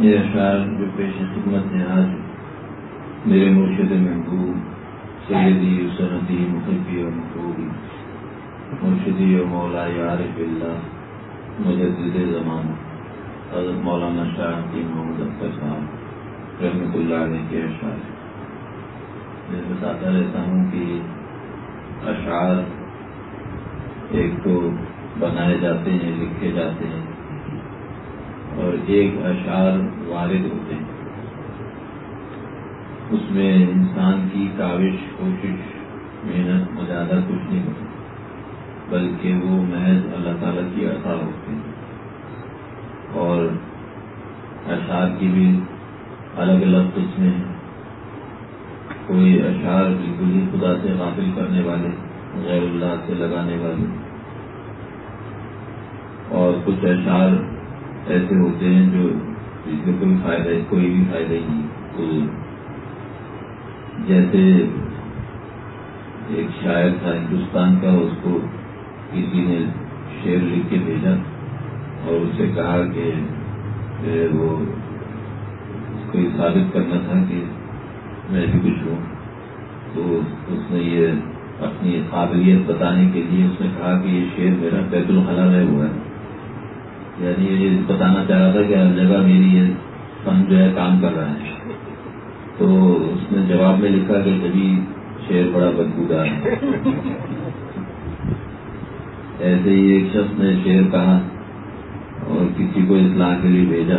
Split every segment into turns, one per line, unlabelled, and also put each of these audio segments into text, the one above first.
یہ اشعار جو پیش خدمت ہے آج میرے مرشد محبوب، سیدی سنتی محبی و محبوبی مرشدی و مولا عارف اللہ مجدد زمان، حضرت مولانا شاہ کی محمد اختر صاحب رحمۃ اللہ علیہ کے اشعار میں بتاتا رہتا ہوں کہ اشعار ایک تو بنائے جاتے ہیں، لکھے جاتے ہیں اور ایک اشعار وارد ہوتے ہیں۔ اس میں انسان کی کاوش، کوشش، محنت مزادہ کچھ نہیں ہوتی بلکہ وہ محض اللہ تعالیٰ کی عطا ہوتی ہے اور اشعار کی بھی الگ الگ قسمیں ہیں۔ کوئی اشعار بالکل ہی خدا سے غافل کرنے والے، غیر اللہ سے لگانے والے۔ اور کچھ اشعار ایسے ہوتے ہیں جو جس میں کوئی فائدہ کوئی بھی فائدہ ہی نہیں تو جیسے ایک شاعر تھا ہندوستان کا، اس کو کسی نے شعر لکھ کے بھیجا اور اسے کہا کہ وہ اس کو یہ ثابت کرنا تھا کہ میں بھی کچھ ہوں۔ تو اس نے یہ اپنی قابلیت بتانے کے لیے اس نے کہا کہ یہ شعر میرا بیت الخلا میں ہوا ہے۔ یعنی یہ بتانا چاہ رہا تھا کہ ہر جگہ میری یہ فن جو ہے کام کر رہا ہے تو اس نے جواب میں لکھا کہ کبھی شعر بڑا بدبودار ہے۔ ایسے ہی ایک شخص نے شعر کہا اور کسی کو اصلاح کے لیے بھیجا۔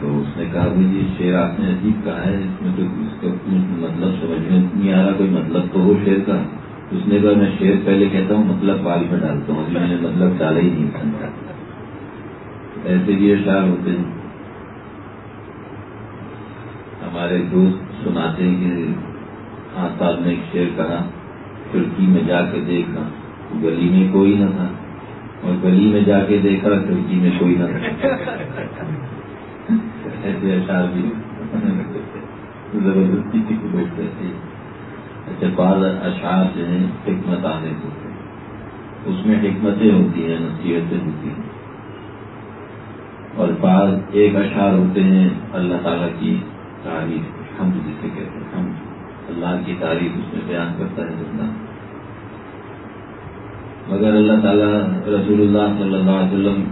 تو اس نے کہا بھائی یہ جی، شعر آپ نے عجیب کہا ہے، اس میں تو اس کا مطلب سمجھ میں نہیں آ رہا، کوئی مطلب تو ہو شعر کا۔ اس نے کہا میں شعر پہلے کہتا ہوں مطلب بال میں ڈالتا ہوں۔ جی، میں نے مطلب ڈالا ہی نہیں سمجھا ایسے بھی اشعار ہوتے ہیں۔ ہمارے دوست سناتے ہیں کہ ہاں صاحب نے ایک شعر کہا کھڑکی میں جا کے دیکھا۔ گلی میں کوئی نہ تھا۔ اور گلی میں جا کے دیکھا کھڑکی میں کوئی نہ تھا۔ ایسے اشعار بھی زبردستی کی لوگ کہتے اچھا بعض اشعار جو ہیں حکمت آنے ہوتے ہیں اس میں حکمتیں ہوتی ہیں، نصیحتیں ہوتی ہیں۔ اور بعض ایک اشعار ہوتے ہیں اللہ تعالیٰ کی تعریف ہم جسے کہتے ہیں ہم اللہ کی تعریف اس میں بیان کرتا ہے بندہ مگر اللہ تعالیٰ رسول اللہ صلی اللہ علیہ وسلم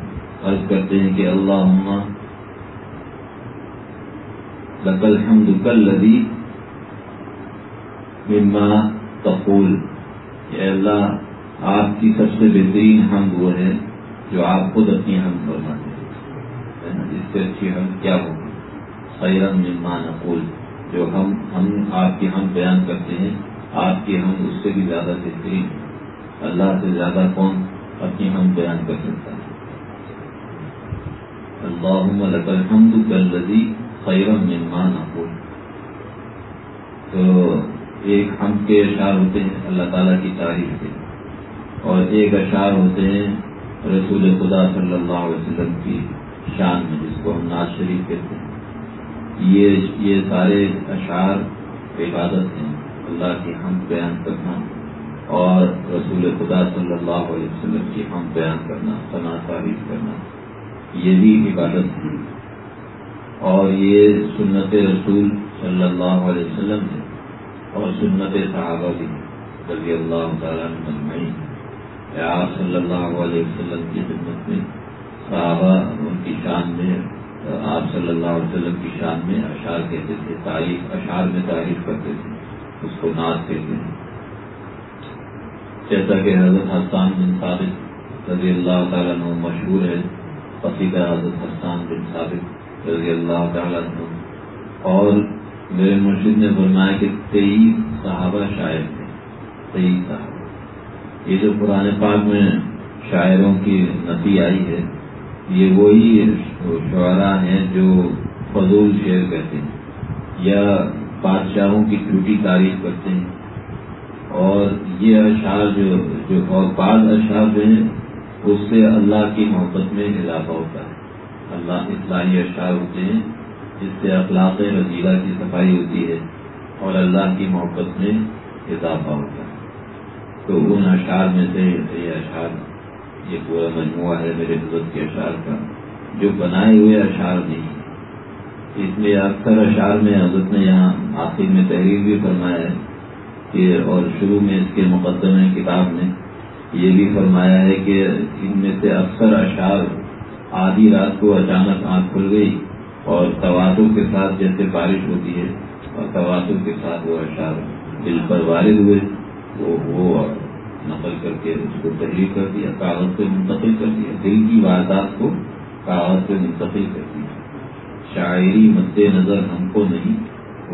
عرض کرتے ہیں کہ اللہ لقل حمد کل لدی مما تقول۔ کہ اللہ، آپ کی سب سے بہترین حمد وہ ہے جو آپ خود اپنی حمد فرماتے اس سے اچھی ہم کیا ہوگی؟ خیرم مما نقول، جو ہم ہم، آپ کی ہم بیان کرتے ہیں، آپ کی ہم اس سے بھی زیادہ بہترین اللہ سے زیادہ کون اپنی ہم بیان کر سکتا ہے؟ اللہ لک الحمد کلزی خیرم مما نقول۔ تو ایک ہم کے اشعار ہوتے ہیں اللہ تعالیٰ کی تعریف کے۔ اور ایک اشعار ہوتے ہیں رسول خدا صلی اللہ علیہ وسلم کی۔ شان میں، جس کو ہم ناز شریف کہتے ہیں۔ یہ یہ سارے اشعار عبادت ہیں۔ اللہ کی ہم بیان کرنا اور رسول خدا صلی اللہ علیہ وسلم کی ہم بیان کرنا، ثنا تعریف کرنا، یہ بھی عبادت ہے اور یہ سنت رسول صلی اللہ علیہ وسلم ہے اور سنت صحابہ بھی رضی اللہ تعالیٰ مجمعین آپ صلی اللہ علیہ وسلم کی خدمت میں صحابہ ان کی شان میں، آپ صلی اللہ علیہ وسلم کی شان میں اشعار کہتے تھے تعریف اشعار میں تعریف کرتے تھے، اس کو ناز کہتے ہیں۔ جیسا کہ حضرت حسان بن ثابت رضی اللہ تعالیٰ عنہ مشہور ہے قصیدہ حضرت حسان بن ثابت رضی اللہ تعالیٰ عنہ۔ اور میرے مرشد نے فرمایا کہ تیئیس صحابہ شاعر تھے تیئیس صحابہ۔ یہ جو پرانے پاک میں شاعروں کی نفی آئی ہے یہ وہی شعراء ہیں جو فضول شعر کہتے ہیں یا بادشاہوں کی جھوٹی تعریف کرتے ہیں۔ اور یہ اشعار جو جو اور بعض اشعار جو ہیں، اس سے اللہ کی محبت میں اضافہ ہوتا ہے۔ اللہ اصلاحی اشعار ہوتے ہیں، جس سے اخلاق رضیلہ کی صفائی ہوتی ہے اور اللہ کی محبت میں اضافہ ہوتا ہے۔ تو ان اشعار میں سے یہ اشعار یہ پورا مجموعہ ہے میرے بزرگ کے اشعار کا، جو بنائے ہوئے اشعار نہیں۔ اس لیے اکثر اشعار میں حضرت نے یہاں آخر میں تحریر بھی فرمایا ہے کہ، اور شروع میں اس کے مقدمے کتاب نے یہ بھی فرمایا ہے کہ ان میں سے اکثر اشعار آدھی رات کو اچانک آنکھ کھل گئی اور تواتر کے ساتھ جیسے بارش ہوتی ہے اور تواتر کے ساتھ وہ اشعار دل پر وارد ہوئے، وہ وہ نقل کر کے اس کو تحریر کر دیا، کاغذ پہ منتقل کر دیا، دل کی واردات کو کاغذ پہ منتقل کر دیا۔ شاعری مد نظر ہم کو نہیں،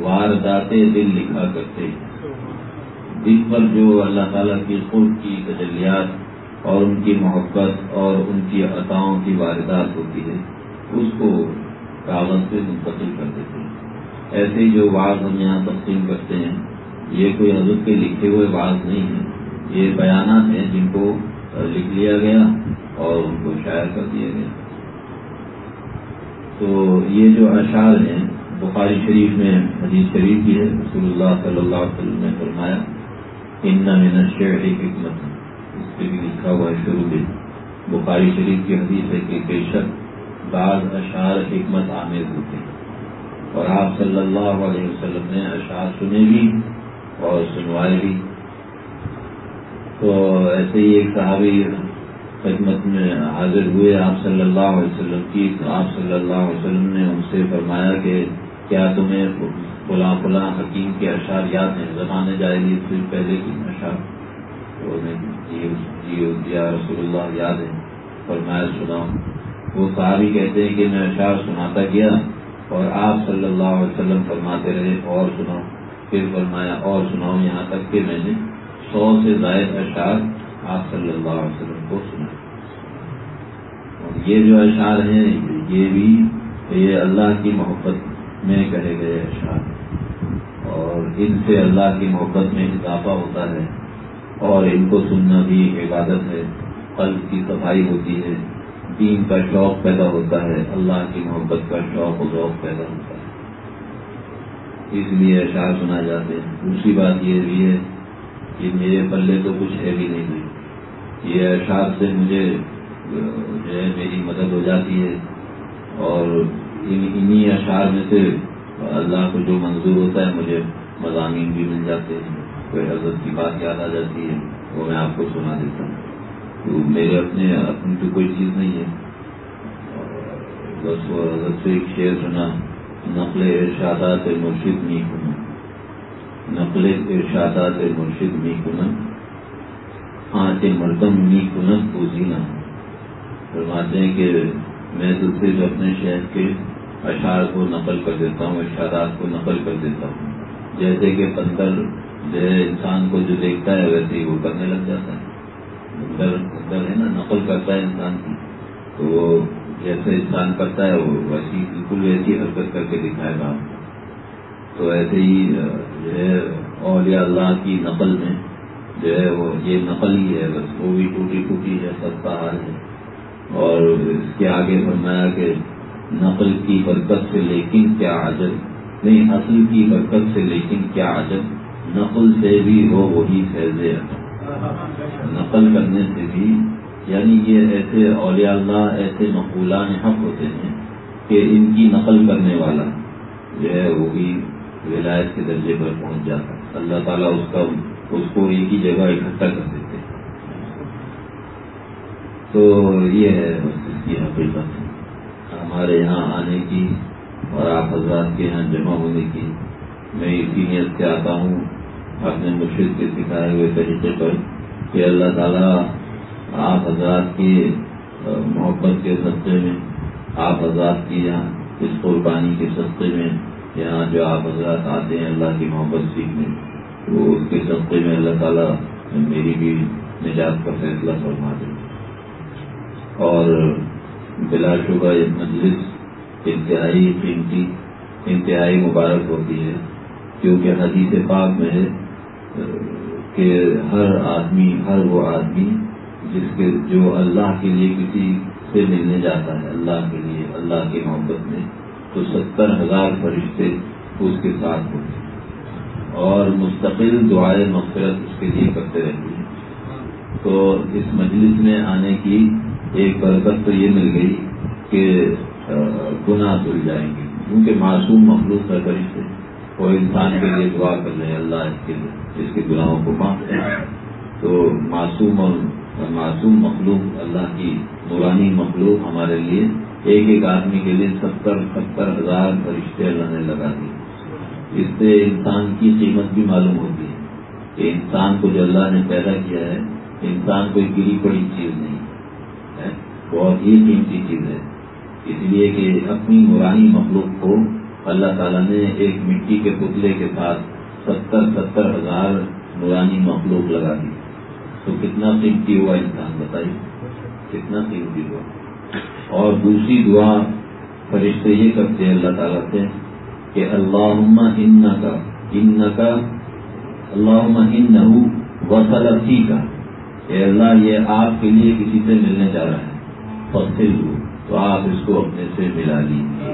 واردات دل لکھا کرتے دل پر جو اللہ تعالیٰ کی خود کی تجلیات اور ان کی محبت اور ان کی عطاؤں کی واردات ہوتی ہے، اس کو کاغذ پہ منتقل کر دیتے ہیں۔ ایسے جو بعض ہم یہاں تقسیم کرتے ہیں، یہ کوئی حضرت کے لکھے ہوئے بعض نہیں ہیں۔ یہ بیانات ہیں جن کو لکھ لیا گیا اور ان کو شائع کر دیا گیا۔ تو یہ جو اشعار ہیں، بخاری شریف میں، حدیث شریف کی ہے، رسول اللہ صلی اللہ علیہ وسلم نے فرمایا، ان من الشعر حکمت اس پہ بھی لکھا ہوا ہے شروع میں۔ بخاری شریف کی حدیث ہے کہ بے شک بعض اشعار حکمت آمیز ہوتے ہیں۔ اور آپ صلی اللہ علیہ وسلم نے اشعار سنے بھی اور سنوائے بھی۔ تو ایسے ہی ایک صحابی خدمت میں حاضر ہوئے۔ آپ صلی اللہ علیہ وسلم کی تو آپ صلی اللہ علیہ وسلم نے ان سے فرمایا کہ کیا تمہیں فلاں فلاں حکیم کے اشعار یاد ہیں؟ زمانے جائے گی پھر پہلے کی اشعار۔ تو جی, جی، رسول اللہ یاد ہے فرمایا سناؤں وہ صحابی کہتے ہیں کہ میں اشعار سناتا گیا اور آپ صلی اللہ علیہ وسلم فرماتے رہے اور سناؤ۔ پھر فرمایا، اور سناؤ یہاں تک کہ میں نے سو سے زائد اشعار آپ صلی اللہ علیہ وسلم کو سنا اور یہ جو اشعار ہیں، یہ بھی یہ اللہ کی محبت میں کہے گئے اشعار۔ اور ان سے اللہ کی محبت میں اضافہ ہوتا ہے۔ اور ان کو سننا بھی عبادت ہے۔ قلب کی صفائی ہوتی ہے۔ دین کا شوق پیدا ہوتا ہے۔ اللہ کی محبت کا شوق و ذوق پیدا ہوتا ہے۔ اس لیے اشعار سنا جاتے ہیں۔ دوسری بات یہ بھی ہے کہ میرے پلے تو کچھ ہے بھی نہیں۔ یہ اشعار سے مجھے جو ہے میری مدد ہو جاتی ہے۔ اور انہی اشعار میں سے اللہ کو جو منظور ہوتا ہے، مجھے مضامین بھی مل جاتے ہیں۔ کوئی حضرت کی بات یاد آ جاتی ہے، وہ میں آپ کو سنا دیتا ہوں۔ تو میرے اپنے، اپنی تو کوئی چیز نہیں ہے۔ بس وہ حضرت سے ایک شعر سنا، نقل ارشادات مرشد می کنم نقل ارشادات مرشد می کنم آج مردم می کنم پوزینا فرماتے ہیں کہ میں تو صرف اپنے شہر کے اشعار کو نقل کر دیتا ہوں ارشادات کو نقل کر دیتا ہوں۔ جیسے کہ پتھر جو ہے، انسان کو جو دیکھتا ہے، ویسے ہی وہ کرنے لگ جاتا ہے۔ اندر اندر ہے نا، نقل کرتا ہے انسان کی۔ تو وہ جیسے انسان کرتا ہے، وہ ویسی بالکل ویسی حرکت کر کے دکھائے گا۔ تو ایسے ہی جو ہے، اولیاء اللہ کی نقل میں جو ہے وہ یہ نقل ہی ہے، بس وہ بھی ٹوٹی ٹوٹی ہے، سب کا حال ہے۔ اور اس کے آگے فرمایا کہ نقل کی برکت سے لیکن کیا عجب۔ نہیں، اصل کی برکت سے لیکن کیا عجب۔ نقل سے بھی ہو وہی فیض نقل کرنے سے بھی یعنی یہ ایسے اولیاء اللہ، ایسے مقولان حق ہوتے ہیں کہ ان کی نقل کرنے والا جو ہے وہ بھی ولایت کے درجے پر پہنچ جاتا اللہ تعالیٰ اس کا اس کو ایک ہی جگہ اکٹھا کر دیتے تو یہ ہے اس کی حقیقت ہمارے یہاں آنے کی اور آپ حضرات کے یہاں جمع ہونے کی میں اسی نیت سے آتا ہوں۔ اپنے مرشد کے سکھائے ہوئے طریقے پر کہ اللہ تعالیٰ آپ حضرات کی محبت کے سستے میں، آپ حضرات کی یہاں اس قربانی کے سستے میں یہاں جو آپ حضرات آتے ہیں، اللہ کی محبت سیکھنے تو اس کے سستے میں اللہ تعالیٰ میری بھی نجات کا فیصلہ فرما دے۔ اور بلا شبہ یہ مجلس انتہائی قیمتی، انتہائی مبارک ہوتی ہے، کیونکہ حدیث پاک میں ہے کہ ہر آدمی، ہر وہ آدمی جس کے، جو اللہ کے لیے کسی سے ملنے جاتا ہے، اللہ کے لیے، اللہ کی محبت میں تو ستر ہزار فرشتے اس کے ساتھ ہوتے ہیں۔ اور مستقل دعائیں مغفرت اس کے لیے کرتے رہتی ہیں۔ تو اس مجلس میں آنے کی ایک برکت تو یہ مل گئی کہ گناہ دھل جائیں گے۔ کیونکہ معصوم مخلوق ہے فرشتے، وہ انسان کے لیے دعا کر رہے ہیں اللہ اس کے اس کے گناہوں کو معاف کرے۔ تو معصوم اور معصوم مخلوق اللہ کی نورانی مخلوق ہمارے لیے ایک ایک آدمی کے لیے ستر ستر ہزار فرشتے اللہ نے لگا دی۔ اس سے انسان کی قیمت بھی معلوم ہوتی ہے کہ انسان کو جو اللہ نے پیدا کیا ہے، انسان کوئی گری پڑی چیز نہیں ہے۔ بہت ہی قیمتی چیز ہے۔ اس لیے کہ اپنی نورانی مخلوق کو اللہ تعالیٰ نے ایک مٹی کے پتلے کے ساتھ ستر ستر ہزار نورانی مخلوق لگا دی۔ تو کتنا قیمتی ہوا انسان، بتائیے؟ کتنا قیمتی ہوا؟ اور دوسری دعا فرشتے یہ کرتے ہیں، اللہ تعالیٰ سے کہ اللہ ان کا ان کا اللہ ان وسل کا کہ اللہ، یہ آپ کے لیے کسی سے ملنے جا رہا ہے۔ فصل تو آپ اس کو اپنے سے ملا لیجیے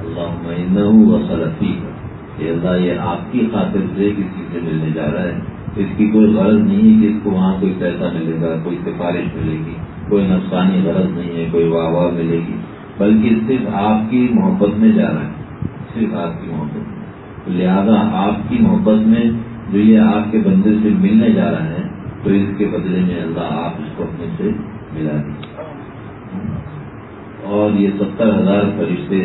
اللہ ان وسل کا کہ اللہ، یہ آپ کی خاطر سے کسی سے ملنے جا رہا ہے۔ اس کی کوئی غرض نہیں ہے کہ اس کو وہاں کوئی پیسہ ملے گا، کوئی سفارش ملے گی۔ کوئی نفسانی غرض نہیں ہے، کوئی واہ واہ ملے گی، بلکہ صرف آپ کی محبت میں جا رہا ہے، صرف آپ کی محبت میں۔ لہذا آپ کی محبت میں جو یہ آپ کے بندے سے ملنے جا رہا ہے، تو اس کے بدلے میں اللہ آپ اس کو اپنے سے ملا دیجیے اور یہ ستر ہزار فرشتے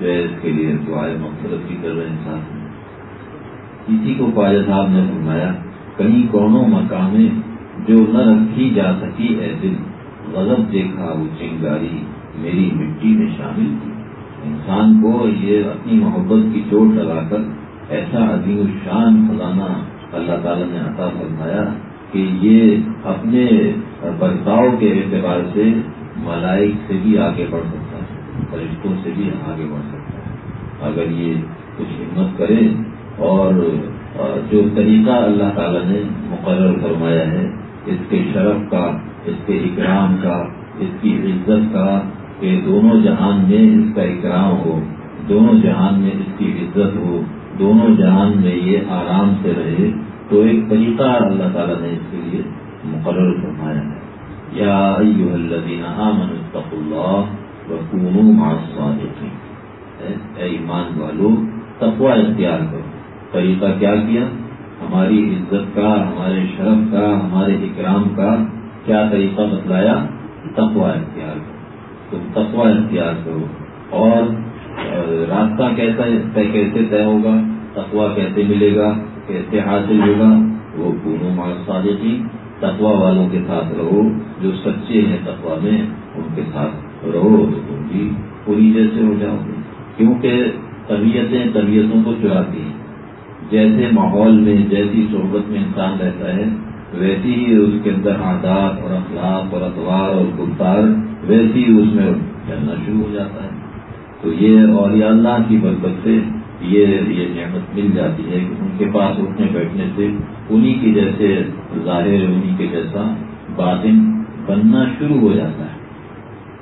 جو ہے، اس کے لیے دعائیں مقصد بھی کر رہے ہیں ساتھ میں۔ اسی کو خواجہ صاحب نے فرمایا، کہیں کونوں مقامے جو نہ رکھی جا سکی ہے دل غضب دیکھا، وہ چنگاری میری مٹی میں شامل تھی۔ انسان کو یہ اپنی محبت کی چوٹ لگا کر ایسا عظیم الشان خزانہ اللہ تعالیٰ نے عطا فرمایا کہ یہ اپنے برتاؤ کے اعتبار سے ملائک سے بھی آگے بڑھ سکتا ہے، فرشتوں سے بھی آگے بڑھ سکتا ہے۔ اگر یہ کچھ ہمت کرے اور جو طریقہ اللہ تعالیٰ نے مقرر فرمایا ہے، اس کے شرف کا اس کے اکرام کا، اس کی عزت کا، کہ دونوں جہان میں اس کا اکرام ہو، دونوں جہان میں اس کی عزت ہو، دونوں جہان میں یہ آرام سے رہے، تو ایک طریقہ اللہ تعالیٰ نے اس کے لیے مقرر فرمایا ہے۔ یا الذین آمنوا اتقوا اللہ وکونوا مع الصادقین۔ اے ایمان والو، تقوی اختیار کرو۔ طریقہ کیا کیا؟ ہماری عزت کا، ہمارے شرف کا، ہمارے اکرام کا کیا طریقہ بتلایا تقوا اختیار کرو۔ تم تقوا اختیار کرو۔ اور راستہ کیسا کیسے طے ہوگا؟ تقوا کیسے ملے گا؟ کیسے حاصل ہوگا؟ وہ پونوں مار تقوا والوں کے ساتھ رہو۔ جو سچے ہیں تقوا میں، ان کے ساتھ رہو۔ تو تم بھی پوری جیسے ہو جاؤ گے۔ کیونکہ طبیعتیں طبیعتوں کو چراتی ہیں۔ جیسے ماحول میں، جیسی صحبت میں انسان رہتا ہے ویسی ہی اس کے اندر عادات اور اخلاق اور اتوار اور گفتار، ویسی ہی اس میں چلنا شروع ہو جاتا ہے۔ تو یہ اور اللہ کی برکت سے یہ یہ نعمت مل جاتی ہے کہ ان کے پاس اٹھنے بیٹھنے سے انہی کی جیسے ظاہر، انہی کے جیسا باطن بننا شروع ہو جاتا ہے۔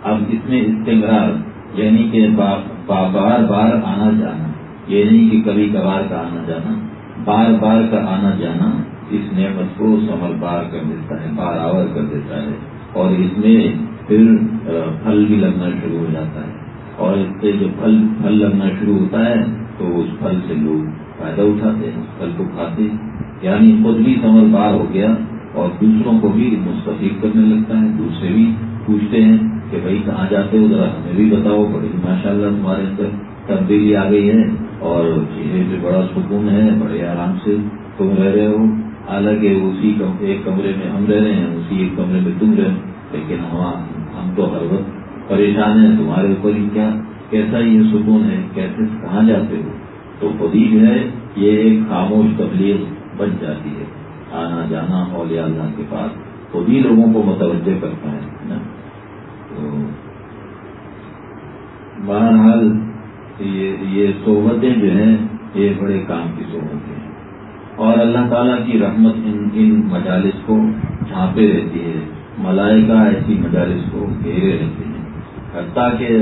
اب اس میں استمرار یعنی کہ بار بار آنا جانا یہ نہیں کہ کبھی کبھار کا آنا جانا، بار بار کا آنا جانا اس نعمت کو سمر بار کر دیتا ہے بار آور کر دیتا ہے اور اس میں پھر پھل بھی لگنا شروع ہو جاتا ہے۔ اور اس سے جو پھل پھل لگنا شروع ہوتا ہے، تو اس پھل سے لوگ فائدہ اٹھاتے ہیں، اس پھل کو کھاتے ہیں۔ یعنی خود بھی سمر بار ہو گیا اور دوسروں کو بھی مستفید کرنے لگتا ہے، دوسرے بھی پوچھتے ہیں کہ بھائی کہاں جاتے ہو؟ ذرا ہمیں بھی بتاؤ بڑی ماشاء اللہ تمہارے اندر تبدیلی آ گئی ہے اور چیزیں سے بڑا سکون ہے، بڑے آرام سے تم رہ رہے ہو۔ حالانکہ اسی ایک کمرے میں ہم رہ رہے ہیں، اسی ایک کمرے میں تم رہے لیکن ہم تو ہر وقت پریشان ہیں، تمہارے اوپر ہی کیا کیسا یہ سکون ہے؟ کیسے کہاں جاتے ہو؟ تو خود ہی جو ہے، یہ ایک خاموش تبلیغ بن جاتی ہے۔ آنا جانا اولیاء اللہ کے پاس۔ خود ہی لوگوں کو متوجہ کرتا ہے نا؟ تو بہرحال یہ صحبتیں جو ہیں، یہ بڑے کام کی صحبتیں ہیں۔ اور اللہ تعالیٰ کی رحمت ان ان مجالس کو چھانپے رہتی ہے۔ ملائکہ ایسی مجالس کو گھیرے رہتے ہیں۔ حتیٰ کہ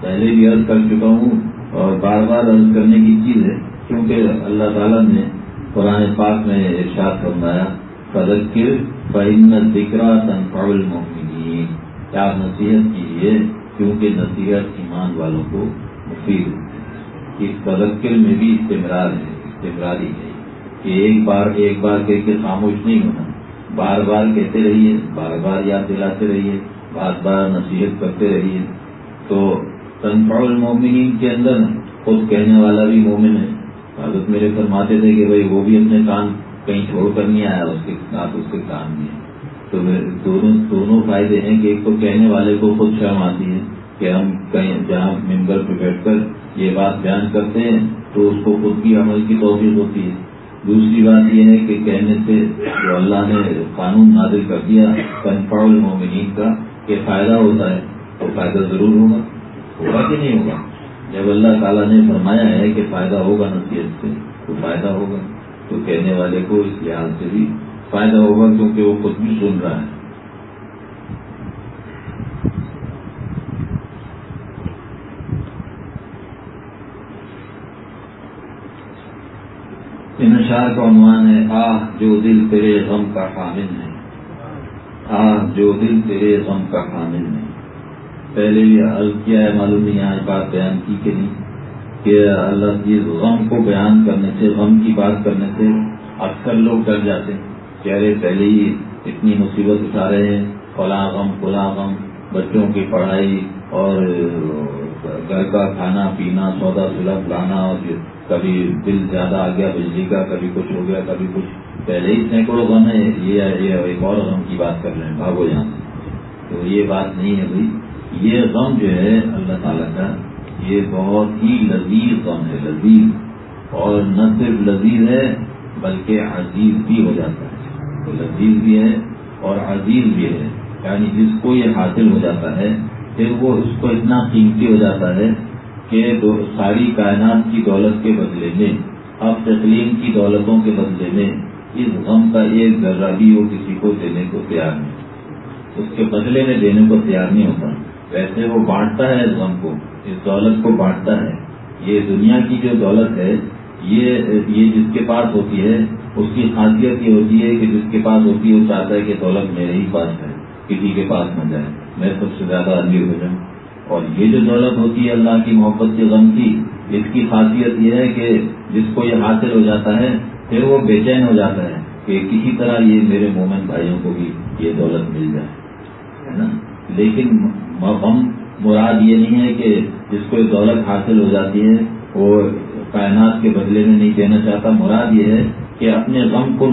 پہلے بھی عرض کر چکا ہوں اور بار بار عرض کرنے کی چیز ہے، کیونکہ اللہ تعالیٰ نے قرآن پاک میں ارشاد فرمایا، فذکر فہم ذکر تنفع المؤمنین کیا نصیحت کیجیے کیونکہ نصیحت ایمان والوں کو مفید ہے۔ اس تذکر میں بھی استمرار ہے، استمراری ہے۔ کہ ایک بار ایک بار کہہ کے خاموش نہیں ہونا۔ بار بار کہتے رہیے، بار بار یاد دلاتے رہیے، بار بار نصیحت کرتے رہیے۔ تو تنفع المومنین کے اندر خود کہنے والا بھی مومن ہے۔ حضرت میرے فرماتے تھے کہ بھائی وہ بھی اپنے کان کہیں چھوڑ کر نہیں آیا، اس کے ساتھ اس کے کان میں تو دونوں دونوں فائدے ہیں کہ ایک تو کہنے والے کو خود شرم آتی ہے کہ ہم کہیں جہاں ممبر پہ بیٹھ کر یہ بات بیان کرتے ہیں تو اس کو خود کی عمل کی توفیق ہوتی ہے۔ دوسری بات یہ ہے کہ کہنے سے جو اللہ نے قانون نازل کر دیا کنفا المومنین کا کہ فائدہ ہوتا ہے تو فائدہ ضرور ہوگا ہوگا کہ نہیں ہوگا؟ جب اللہ تعالیٰ نے فرمایا ہے کہ فائدہ ہوگا نصیحت سے، تو فائدہ ہوگا۔ تو کہنے والے کو اس لحاظ سے بھی فائدہ ہوگا کیونکہ وہ خود بھی سن رہا ہے۔ ان اشار کا عنوان ہے، آہ جو دل تیرے غم کا حامل ہے آہ جو دل تیرے غم کا حامل ہے پہلے بھی حل کیا ہے معلوم نہیں یہاں بات بیان کی کہ نہیں۔ کہ اللہ کی غم کو بیان کرنے سے، غم کی بات کرنے سے اکثر لوگ ڈر جاتے ہیں۔ کہ ارے پہلے ہی اتنی مصیبت اٹھا رہے ہیں۔ فلاں غم فلاں غم، بچوں کی پڑھائی اور گھر کا کھانا پینا، سودا سلب لانا اور کبھی بل زیادہ آ گیا، بجلی کا کبھی کچھ ہو گیا، کبھی کچھ۔ پہلے ہی سینکڑوں غم ہے، یہ ایک اور غم کی بات کر رہے ہیں، بھاگو یہاں تو یہ بات نہیں ہے بھائی، یہ غم جو ہے اللہ تعالیٰ کا، یہ بہت ہی لذیذ غم ہے، لذیذ۔ اور نہ صرف لذیذ ہے، بلکہ عزیز بھی ہو جاتا ہے۔ تو لذیذ بھی ہے اور عزیز بھی ہے۔ یعنی جس کو یہ حاصل ہو جاتا ہے، پھر وہ اس کو اتنا قیمتی ہو جاتا ہے کہ ساری کائنات کی دولت کے بدلے میں، اب تسلیم کی دولتوں کے بدلے میں، اس غم کا ایک ذرہ بھی وہ کسی کو دینے کو تیار نہیں۔ اس کے بدلے میں دینے کو تیار نہیں ہوتا۔ ویسے وہ بانٹتا ہے اس غم کو، اس دولت کو بانٹتا ہے۔ یہ دنیا کی جو دولت ہے، یہ یہ جس کے پاس ہوتی ہے، اس کی خاصیت یہ ہوتی ہے کہ جس کے پاس ہوتی ہے، وہ چاہتا ہے کہ دولت میرے ہی پاس ہے کسی کے پاس نہ جائے۔ میں سب سے زیادہ امیر ہو جاؤں اور یہ جو دولت ہوتی ہے اللہ کی محبت کے غم کی، اس کی خاصیت یہ ہے کہ جس کو یہ حاصل ہو جاتا ہے، پھر وہ بے چین ہو جاتا ہے کہ کسی طرح یہ میرے مومن بھائیوں کو بھی یہ دولت مل جائے، ہے نا؟ لیکن غم، مراد یہ نہیں ہے کہ جس کو یہ دولت حاصل ہو جاتی ہے، وہ کائنات کے بدلے میں نہیں دینا چاہتا، مراد یہ ہے کہ اپنے غم کو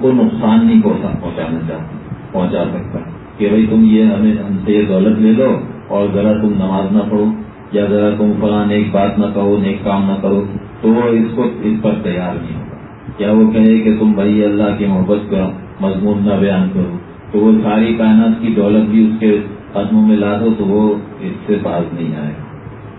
کو نقصان نہیں پہنچانا چاہتا، پہنچا سکتا، کہ بھائی تم یہ ہمیں ہم سے یہ دولت لے لو اور ذرا تم نماز نہ پڑھو یا ذرا تم فلاں ایک بات نہ کہو، نیک کام نہ کرو، تو وہ اس کو اس پر تیار نہیں ہوگا۔ کیا وہ کہے کہ تم بھائی اللہ کی محبت کا مضمون نہ بیان کرو، تو وہ ساری کائنات کی دولت بھی اس کے قدموں میں لا دو، تو وہ اس سے باز نہیں آئے گا۔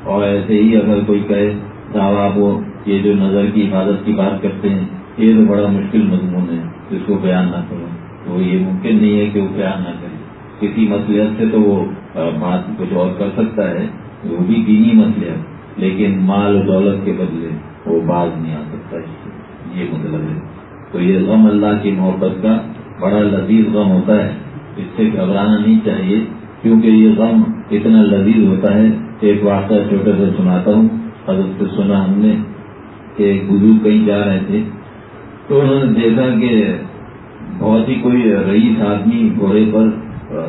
اور ایسے ہی اگر کوئی کہے، صاحب وہ یہ جو نظر کی حفاظت کی بات کرتے ہیں، یہ تو بڑا مشکل مضمون ہے جس کو بیان نہ کرو۔ تو یہ ممکن نہیں ہے کہ وہ بیان نہ کرے۔ کسی مسئلہ سے تو وہ بات کچھ اور کر سکتا ہے، وہ بھی دینی مسئلہ لیکن مال و دولت کے بدلے وہ باز نہیں آ سکتا یہ مطلب ہے۔ تو یہ غم اللہ کی محبت کا بڑا لذیذ غم ہوتا ہے۔ اس سے گھبرانا نہیں چاہیے، کیونکہ یہ غم اتنا لذیذ ہوتا ہے۔ ایک واقعہ چھوٹے سے سناتا ہوں۔ حضرت سے سنا ہم نے کہ بزرگ کہیں جا رہے تھے۔ تو انہوں نے دیکھا کہ بہت ہی کوئی رئیس آدمی گھوڑے پر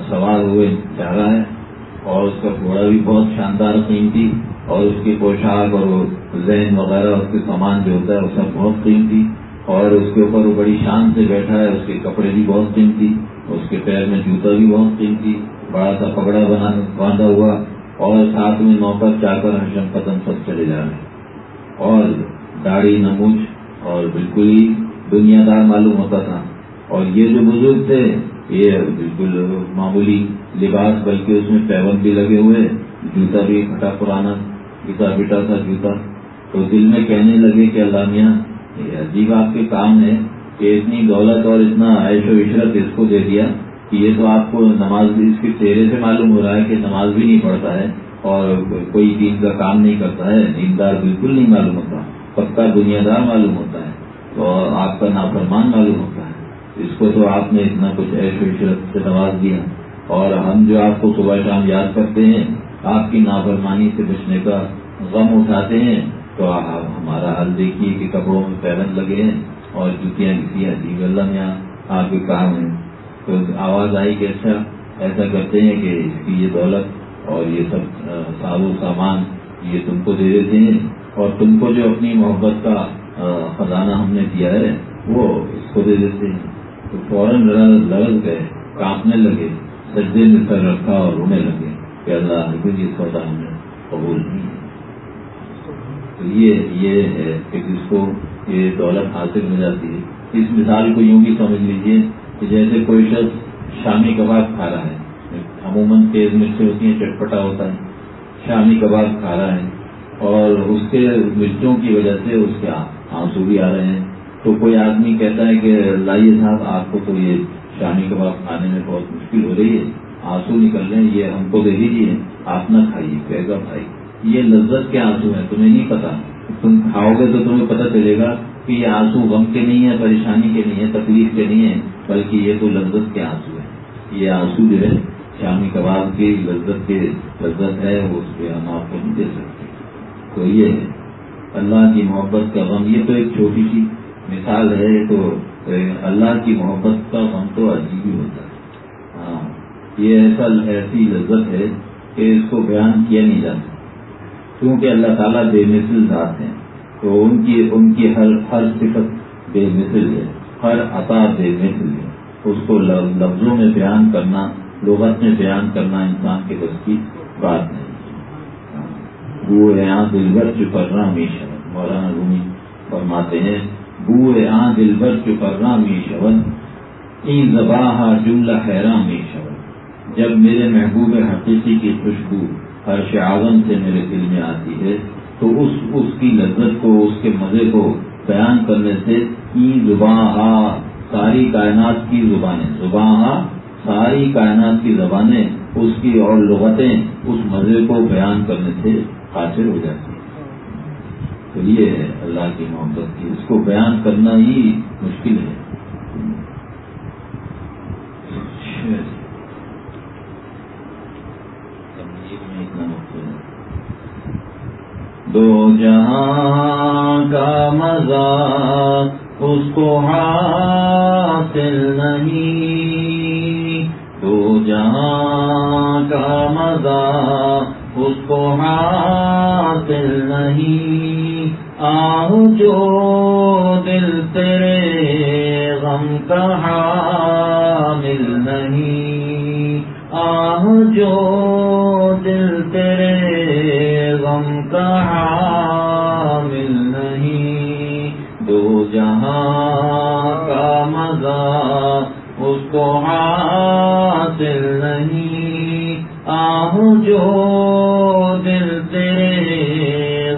سوار ہوئے جا رہا ہے۔ اور اس کا گھوڑا بھی بہت شاندار قیمتی اور اس کی پوشاک اور ذہن وغیرہ، اس کے سامان جو ہوتا ہے، وہ سب بہت قیمتی اور اس کے اوپر وہ بڑی شان سے بیٹھا ہے، اس کے کپڑے بھی بہت قیمتی، اس کے پیر میں جوتا بھی بہت قیمتی، بڑا سا پگڑا باندھا ہوا اور ساتھ میں نوکر چا کر ہرشم پتن سب چلے جا رہے ہیں۔ اور داڑھی نموچ اور بالکل ہی دنیا دار معلوم ہوتا تھا۔ اور یہ جو بزرگ تھے، یہ بالکل معمولی لباس، بلکہ اس میں پیون بھی لگے ہوئے، جوتا بھی پھٹا پرانا گٹا بٹا تھا جوتا۔ تو دل میں کہنے لگے کہ اللہ میاں عجیب آپ کے کام ہے کہ اتنی دولت اور اتنا عیش و عشرت اس کو دے دیا کہ یہ تو آپ کو نماز بھی، اس کے چہرے سے معلوم ہو رہا ہے کہ نماز بھی نہیں پڑھتا ہے اور کوئی دین کا کام نہیں کرتا ہے، دیندار بالکل نہیں معلوم ہوتا، پکا دنیا دار معلوم ہوتا ہے تو آپ کا نافرمان معلوم ہوتا ہے۔ اس کو تو آپ نے اتنا کچھ عیش و عشرت سے نواز دیا۔ اور ہم جو آپ کو صبح شام یاد کرتے ہیں، آپ کی نافرمانی سے بچنے کا غم اٹھاتے ہیں، تو آپ ہمارا حل دیکھیے کہ کپڑوں میں پیرن لگے ہیں اور جوتیاں کسی عجیب اللہ میں آپ کے کام ہیں۔ تو آواز آئی کہ اچھا ایسا کرتے ہیں کہ اس کی یہ دولت اور یہ سب سارو سامان یہ تم کو دے دیتے ہیں۔ اور تم کو جو اپنی محبت کا خزانہ ہم نے دیا ہے، وہ اس کو دے دیتے ہیں۔ تو فوراً لڑ گئے، کانپنے لگے۔ سجدے میں سر رکھا اور رونے لگے کہ اللہ یہ سودا ہم نے قبول نہیں ہے تو یہ یہ ہے کہ جس کو یہ دولت حاصل ہو جاتی ہے، اس مثال کو یوں بھی سمجھ لیجیے کہ جیسے کوئی شخص شامی کباب کھا رہا ہے، عموماً تیز مرچیں ہوتی ہیں، چٹپٹا ہوتا ہے، شامی کباب کھا رہا ہے اور اس کے مرچوں کی وجہ سے اس کے آنسو بھی آ رہے ہیں۔ تو کوئی آدمی کہتا ہے کہ لائیے صاحب، آپ کو تو یہ شامی کباب کھانے میں بہت مشکل ہو رہی ہے۔ آنسو نکل رہے ہیں، یہ ہم کو دے دیجیے آپ نہ کھائیے کہے گا بھائی یہ لذت کے آنسو ہیں، تمہیں نہیں پتا۔ تم کھاؤ گے تو تمہیں پتہ چلے گا کہ یہ آنسو غم کے نہیں ہے پریشانی کے نہیں ہے تکلیف کے نہیں ہے بلکہ یہ تو لذت کے آنسو ہے یہ آنسو جو ہے، شامی کباب کی لذت کے لذت ہے اس پہ ہم آپ کو نہیں دے سکتے۔ تو یہ ہے، اللہ کی محبت کا غم۔ یہ تو ایک چھوٹی سی مثال ہے تو اللہ کی محبت کا غم تو عجیب ہی ہوتا ہے۔ ہاں یہ ایسا ایسی لذت ہے کہ اس کو بیان کیا نہیں جاتا۔ کیونکہ اللہ تعالیٰ بے مثل ذات ہیں، تو ان کی ان کی ہر ہر صفت بے مثل ہے، ہر عطا بے مثل ہے۔ اس کو لفظوں میں بیان کرنا، لغت میں بیان کرنا انسان کے بس کی بات نہیں۔ ہاں، بو یہاں دل بھر چکرنا میشن مولانا رومی فرماتے ہیں بو یہاں دل بھر چکرنا میشون این زباں جملہ حیران میشون جب میرے محبوب حقیقی کی خوشبو ہر شعاون سے میرے دل میں آتی ہے، تو اس اس کی لذت کو، اس کے مزے کو بیان کرنے سے ای زباں ساری کائنات کی زبانیں زباں ساری کائنات کی زبانیں، اس کی اور لغتیں، اس مزے کو بیان کرنے سے حاصل ہو جاتی ہیں۔ تو یہ ہے اللہ کی محبت کی۔ اس کو بیان کرنا ہی مشکل ہے۔ دو جہاں کا مزہ اس کو حاصل نہیں۔ دو جہاں کا مزہ اس کو حاصل نہیں۔ آہ جو دل تیرے غم کا حامل نہیں۔ آہ جو دل تیرے غم کا حامل نہیں۔ دو جہاں کا مزہ اس کو حاصل نہیں۔ آہ جو دل تیرے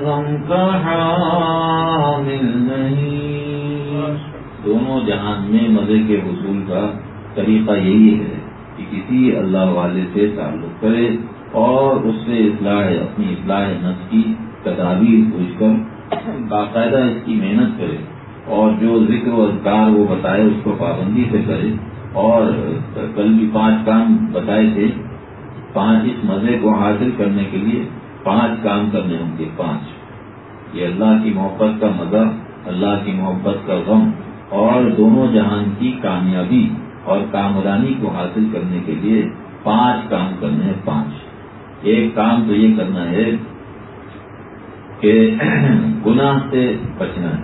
غم کا حامل نہیں۔ دونوں جہان میں مزے کے حصول کا طریقہ یہی ہے کہ کسی اللہ والے سے تعلق کرے اور اس سے اصلاح، اپنی اصلاح نفس کی تدابیر پوچھ کر باقاعدہ اس کی محنت کرے اور جو ذکر و اذکار وہ بتائے اس کو پابندی سے کرے اور کل بھی پانچ کام بتائے تھے۔ پانچ اس مزے کو حاصل کرنے کے لیے پانچ کام کرنے ہوں گے، پانچ۔ یہ اللہ کی محبت کا مزہ اللہ کی محبت کا غم اور دونوں جہان کی کامیابی اور کامرانی کو حاصل کرنے کے لیے پانچ کام کرنے ہیں، پانچ۔ ایک کام تو یہ کرنا ہے کہ گناہ سے بچنا ہے،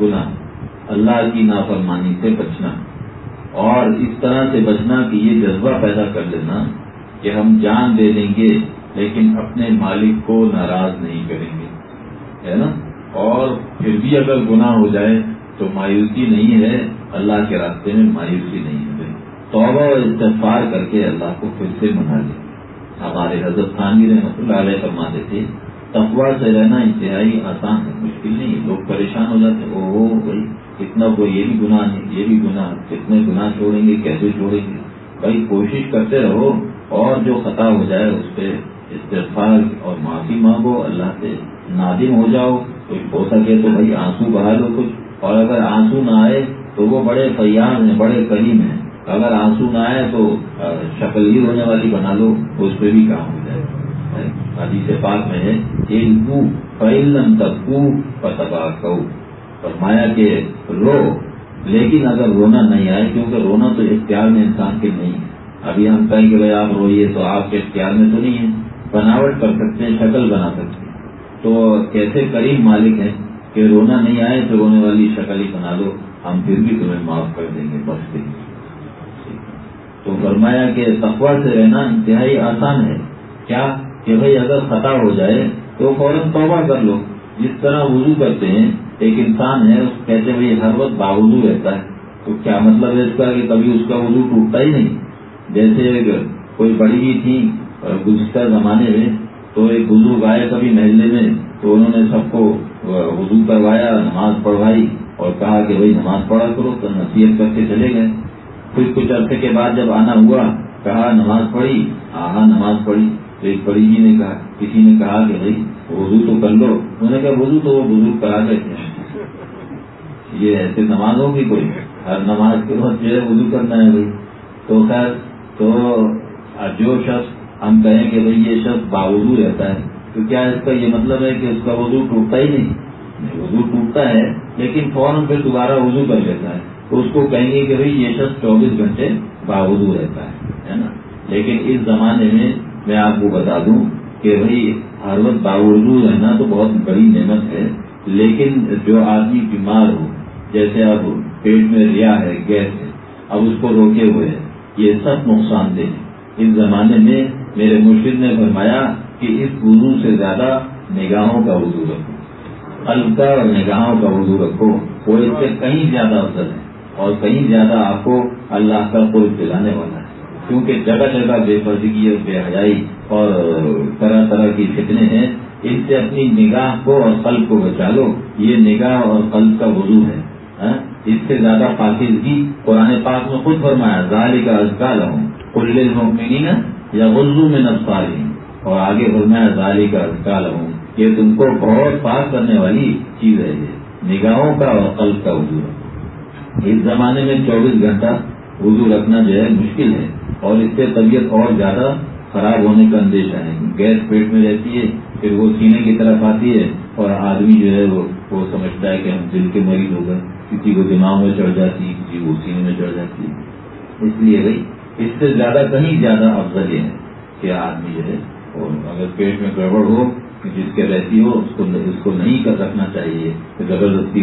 گناہ۔ اللہ کی نافرمانی سے بچنا۔ اور اس طرح سے بچنا کہ یہ جذبہ پیدا کر لینا کہ ہم جان دے دیں گے لیکن اپنے مالک کو ناراض نہیں کریں گے۔ ہے نا؟ اور پھر بھی اگر گناہ ہو جائے تو مایوسی نہیں ہے، اللہ کے راستے میں مایوسی نہیں ہے۔ توبہ اور استفار کر کے اللہ کو پھر سے منا لے ہمارے حضرت خان بھی رحمۃ اللہ علیہ فرماتے تھے تقوا سے رہنا انتہائی آسان ہے، مشکل نہیں لوگ پریشان ہو جاتے او بھائی، کتنا وہ یہ بھی گناہ ہے، یہ بھی گناہ کتنے گناہ چھوڑیں گے، کیسے چھوڑیں گے؟ بھائی، کوشش کرتے رہو اور جو خطا ہو جائے اس پہ استفار اور معافی مانگو، اللہ سے نادم ہو جاؤ، کچھ ہو سکے تو بھائی آنسو بہا لو کچھ۔ اور اگر آنسو نہ آئے تو وہ بڑے فیاض ہیں، بڑے کریم ہیں۔ اگر آنسو نہ آئے تو شکل ہی ہونے والی بنا لو، اس پہ بھی کام ہو جائے۔ حدیث پاک میں ہے، ان کو فعلم تک کو پتبا فرمایا کہ رو، لیکن اگر رونا نہیں آئے، کیونکہ رونا تو اختیار میں انسان کے نہیں ہے۔ ابھی ہم کہیں کہ بھائی آپ روئیے تو آپ کے اختیار میں تو نہیں ہے۔ بناوٹ کر سکتے ہیں، شکل بنا سکتے ہیں۔ تو کیسے قریب مالک ہیں کہ رونا نہیں آئے تو رونے والی شکل ہی بنا لو، ہم پھر بھی تمہیں معاف کر دیں گے بس دیں گے۔ تو فرمایا کہ تقوا سے رہنا انتہائی آسان ہے۔ کیا؟ کہ بھائی اگر خطا ہو جائے تو فوراً توبہ کر لو۔ جس طرح وضو کرتے ہیں، ایک انسان ہے، اس کہتے بھائی ہر وقت باوضو رہتا ہے۔ تو کیا مطلب ہے اس کا کہ کبھی اس کا وضو ٹوٹتا ہی نہیں؟ جیسے کوئی بڑی ہی تھی گزشتہ زمانے میں تو ایک بزرگ آئے کبھی محلے میں تو انہوں نے سب کو وضو کروایا، نماز پڑھوائی اور کہا کہ بھائی نماز پڑھا کرو تو نصیحت کر کے چلے گئے۔ پھر کچھ عرصے کے بعد جب آنا ہوا، کہا نماز پڑھی۔ ہاں نماز پڑھی۔ تو ایک بڑی جی نے کہا، کسی نے کہا کہ بھائی وضو تو کر لو۔ انہوں نے کہا وضو تو وہ بزرگ کرا دیتے یہ ایسے نماز ہوگی کوئی، ہر نماز کے بعد جو ہے وضو کرنا ہے بھائی۔ تو خیر، تو جو شخص ہم کہیں کہ بھائی یہ شخص باوضو رہتا ہے۔ تو کیا اس کا یہ مطلب ہے کہ اس کا وضو ٹوٹتا ہی نہیں؟ وضو ٹوٹتا ہے، لیکن فوراً پھر دوبارہ وضو کر لیتا ہے۔ تو اس کو کہیں گے کہ بھائی یہ شخص چوبیس گھنٹے باوضو رہتا ہے نا؟ لیکن اس زمانے میں میں آپ کو بتا دوں کہ بھائی ہر وقت باوضو رہنا تو بہت بڑی نعمت ہے، لیکن جو آدمی بیمار ہو، جیسے اب پیٹ میں ریا ہے، گیس ہے، اب اس کو روکے ہوئے ہیں، یہ سب نقصان دہ ہے اس زمانے میں میرے مرشد نے فرمایا کہ اس وضو سے زیادہ نگاہوں کا وضو رکھو۔ قلب اور نگاہوں کا وضو رکھو۔ وہ اس سے کہیں زیادہ افضل ہے اور کہیں زیادہ آپ کو اللہ کا قرب دلانے والا ہے۔ کیونکہ جگہ جگہ بے پردگی اور بے حجائی اور طرح طرح کی فتنے ہیں، اس سے اپنی نگاہ کو اور قلب کو بچا لو۔ یہ نگاہ اور قلب کا وضو ہے ہاں؟ اس سے زیادہ پاکیزگی قرآن پاک میں خود فرمایا ظاہر کا ازکال ہوں کل المؤمنین یا غزو میں نسپاری اور آگے فرمایا ظاہر کا ازکال ہوں یہ تم کو بہت پاک کرنے والی چیز ہے یہ۔ نگاہوں کا اور قلب کا وضو اس زمانے میں چوبیس گھنٹہ وضو رکھنا جو ہے مشکل ہے اور اس سے طبیعت اور زیادہ خراب ہونے کا اندیشہ ہے۔ گیس پیٹ میں رہتی ہے، پھر وہ سینے کی طرف آتی ہے اور آدمی جو ہے وہ سمجھتا ہے کہ ہم دل کے مریض ہو گئے، کسی کو دماغ میں چڑھ جاتی ہے، کسی کو سینے میں چڑھ جاتی ہے۔ اس لیے بھائی اس سے زیادہ کہیں زیادہ افضل یہ ہے کہ آدمی جو ہے، اور اگر پیٹ میں گڑبڑ ہو، جس کے رہتی ہو، اس کو اس کو نہیں کر رکھنا چاہیے۔ زبردستی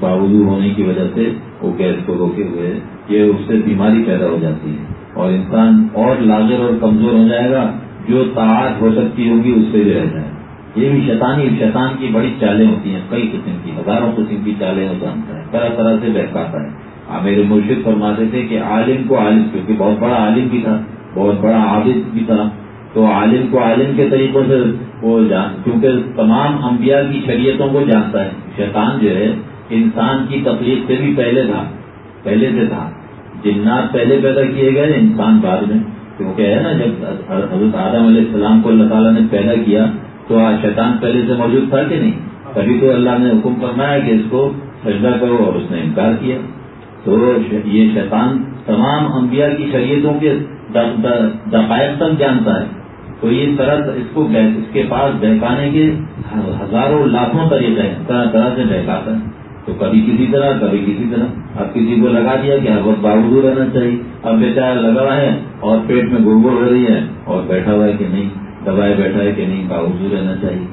باوضو ہونے کی وجہ سے وہ گیس کو روکے ہوئے، یہ اس سے بیماری پیدا ہو جاتی ہے۔ اور انسان اور لاغر اور کمزور ہو جائے گا، جو تعداد ہو سکتی ہوگی، اس سے بھی رہ جائے۔ یہ بھی شیطانی شیطان کی بڑی چالیں ہوتی ہیں، کئی قسم کی، ہزاروں قسم کی چالیں وہ جانتا ہے طرح طرح سے بہکاتا ہے۔ میرے مرشد فرماتے تھے کہ عالم کو عالم، کیونکہ بہت بڑا عالم بھی تھا، بہت بڑا عابد بھی تھا۔ تو عالم کو عالم کے طریقوں سے وہ جان، کیونکہ تمام انبیاء کی شریعتوں کو جانتا ہے۔ شیطان جو ہے، انسان کی تکلیف سے بھی پہلے تھا، پہلے سے تھا۔ جنات پہلے پیدا کیے گئے، انسان بعد میں۔ کیونکہ ہے نا، جب حضرت آدم علیہ السلام کو اللہ تعالیٰ نے پیدا کیا، تو شیطان پہلے سے موجود تھا کہ نہیں؟ کبھی تو اللہ نے حکم فرمایا کہ اس کو سجدہ کرو اور اس نے انکار کیا۔ تو یہ شیطان تمام انبیاء کی شریعتوں کے دقائق تک جانتا ہے۔ تو یہ طرح اس کو اس کے پاس بہکانے کے ہزاروں لاکھوں طریقے ہیں۔ طرح طرح سے بہکاتا ہے۔ تو کبھی کسی طرح، کبھی کسی طرح۔ اب کسی کو لگا دیا کہ ہر وقت باوجود رہنا چاہیے۔ اب بیچارا لگا ہوا ہے اور پیٹ میں گڑ گڑ ہو رہی ہے اور بیٹھا ہوا ہے کہ نہیں، دبائے بیٹھا ہے کہ نہیں، باوجود رہنا چاہیے۔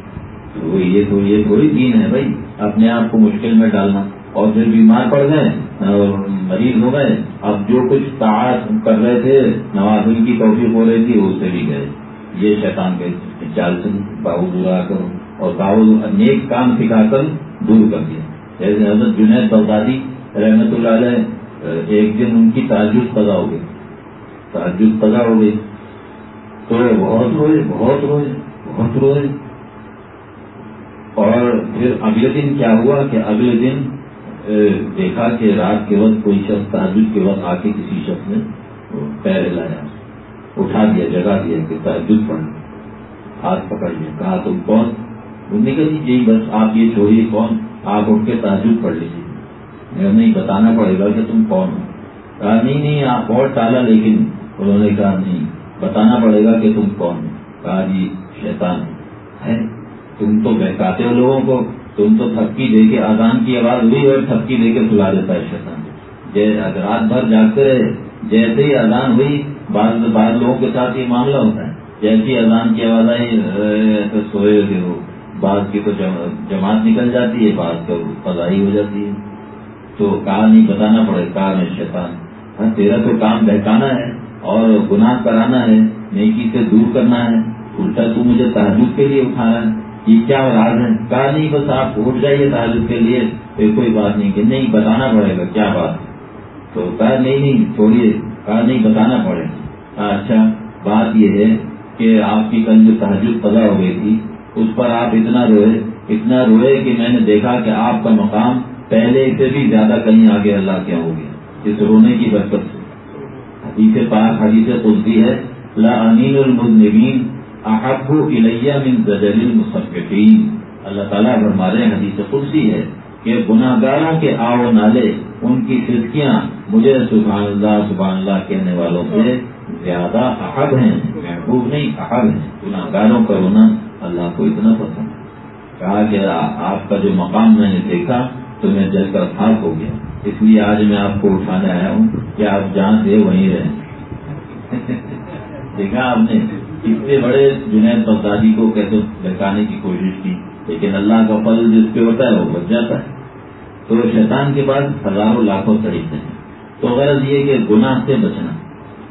تو یہ تو یہ تھوڑی دین ہے بھائی۔ اپنے آپ کو مشکل میں ڈالنا۔ اور پھر بیمار پڑ گئے اور مریض ہو گئے۔ اب جو کچھ تعاق کر رہے تھے، نواز کی توفیق ہو رہی تھی اس سے بھی گئے۔ یہ شیطان کے چال سے باوجود رہا کرو اور باوجود نیک کام سکھا کر دور کر دیا۔ جیسے حضرت جنید بغدادی رحمت اللہ علیہ ایک دن ان کی تعجد پذا ہو گئی۔ تعجد پذا ہو گئی۔ تو بہت روئے بہت روئے بہت روئے۔ اور پھر اگلے دن کیا ہوا کہ اگلے دن دیکھا کہ رات کے وقت کوئی شخص تحجد کے وقت آ کے کسی شخص نے پیر لایا اٹھا دیا، جگہ دیا کہ تحجد پڑھ ہاتھ پکڑ لیا، کہا تم کون؟ انہوں نے کہا جی جی بس آپ یہ چھوڑیے کون؟ آپ اٹھ کے تحجد پڑھ لیجیے میں نہیں بتانا پڑے گا کہ تم کون ہو۔ کہا، نہیں نہیں، آپ اور ٹالا، لیکن انہوں نے کہا، نہیں، بتانا پڑے گا کہ تم کون ہو۔ کہا جی شیطان ہے۔ تم تو بہکاتے ہو لوگوں کو۔ تم تو تھپکی دے کے اذان کی آواز ہوئی اور تھپکی دے کے سلا دیتا ہے شیطان۔ رات بھر جاگتے رہے، جیسے ہی اذان ہوئی، بعض بعض لوگوں کے ساتھ یہ معاملہ ہوتا ہے۔ جیسی اذان کی آواز آئی ایسے سوئے ہوئے ہو۔ بعض کی تو جماعت نکل جاتی ہے، بعض کا فضائی ہو جاتی ہے۔ تو کہا نہیں بتانا پڑے کہا میں شیطان۔ ہاں، تیرا تو کام بہکانا ہے اور گناہ کرانا ہے، نیکی سے دور کرنا ہے۔ الٹا تو مجھے تحجد کے لیے اٹھانا ہے۔ یہ کیا راز ہے کہا نہیں بس آپ اٹھ جائیے تحجد کے لیے، پھر کوئی بات نہیں کہ نہیں، بتانا پڑے گا، کیا بات ہے؟ تو کہا، نہیں نہیں، چھوڑیے، کہا، نہیں، بتانا پڑے گا۔ اچھا بات یہ ہے کہ آپ کی کل جو تحجد پیدا ہو گئی تھی، اس پر آپ اتنا روئے اتنا روئے کہ میں نے دیکھا کہ آپ کا مقام پہلے سے بھی زیادہ کہیں آگے اللہ کیا ہو گیا۔ اس رونے کی برکت سے۔ حدیث پاک، حدیث قدسی ہے، لا امین المنبین احب الیہ من زجل المصفقین اللہ تعالیٰ فرمارے حدیث قدسی ہے کہ گناہ گاروں کے آو نالے، ان کی سرکیاں مجھے سبحان اللہ سبحان اللہ کہنے والوں سے زیادہ احب ہیں، محبوب نہیں، احب ہیں۔ گناہ گاروں کا رونا اللہ کو اتنا پسند کہا کہ آپ کا جو مقام میں نے دیکھا، تو میں جل کر خاص ہو گیا۔ اس لیے آج میں آپ کو اٹھانے آیا ہوں کہ آپ جہاں تھے وہیں رہیں۔ دیکھا آپ نے؟ اتنے بڑے جنید بغدادی کو کیسے بہکانے کی کوشش کی، لیکن اللہ کا پل جس پہ ہوتا ہے وہ بچ جاتا ہے۔ تو شیطان کے بعد ہزاروں لاکھوں طریقے ہیں۔ تو غرض یہ کہ گناہ سے بچنا۔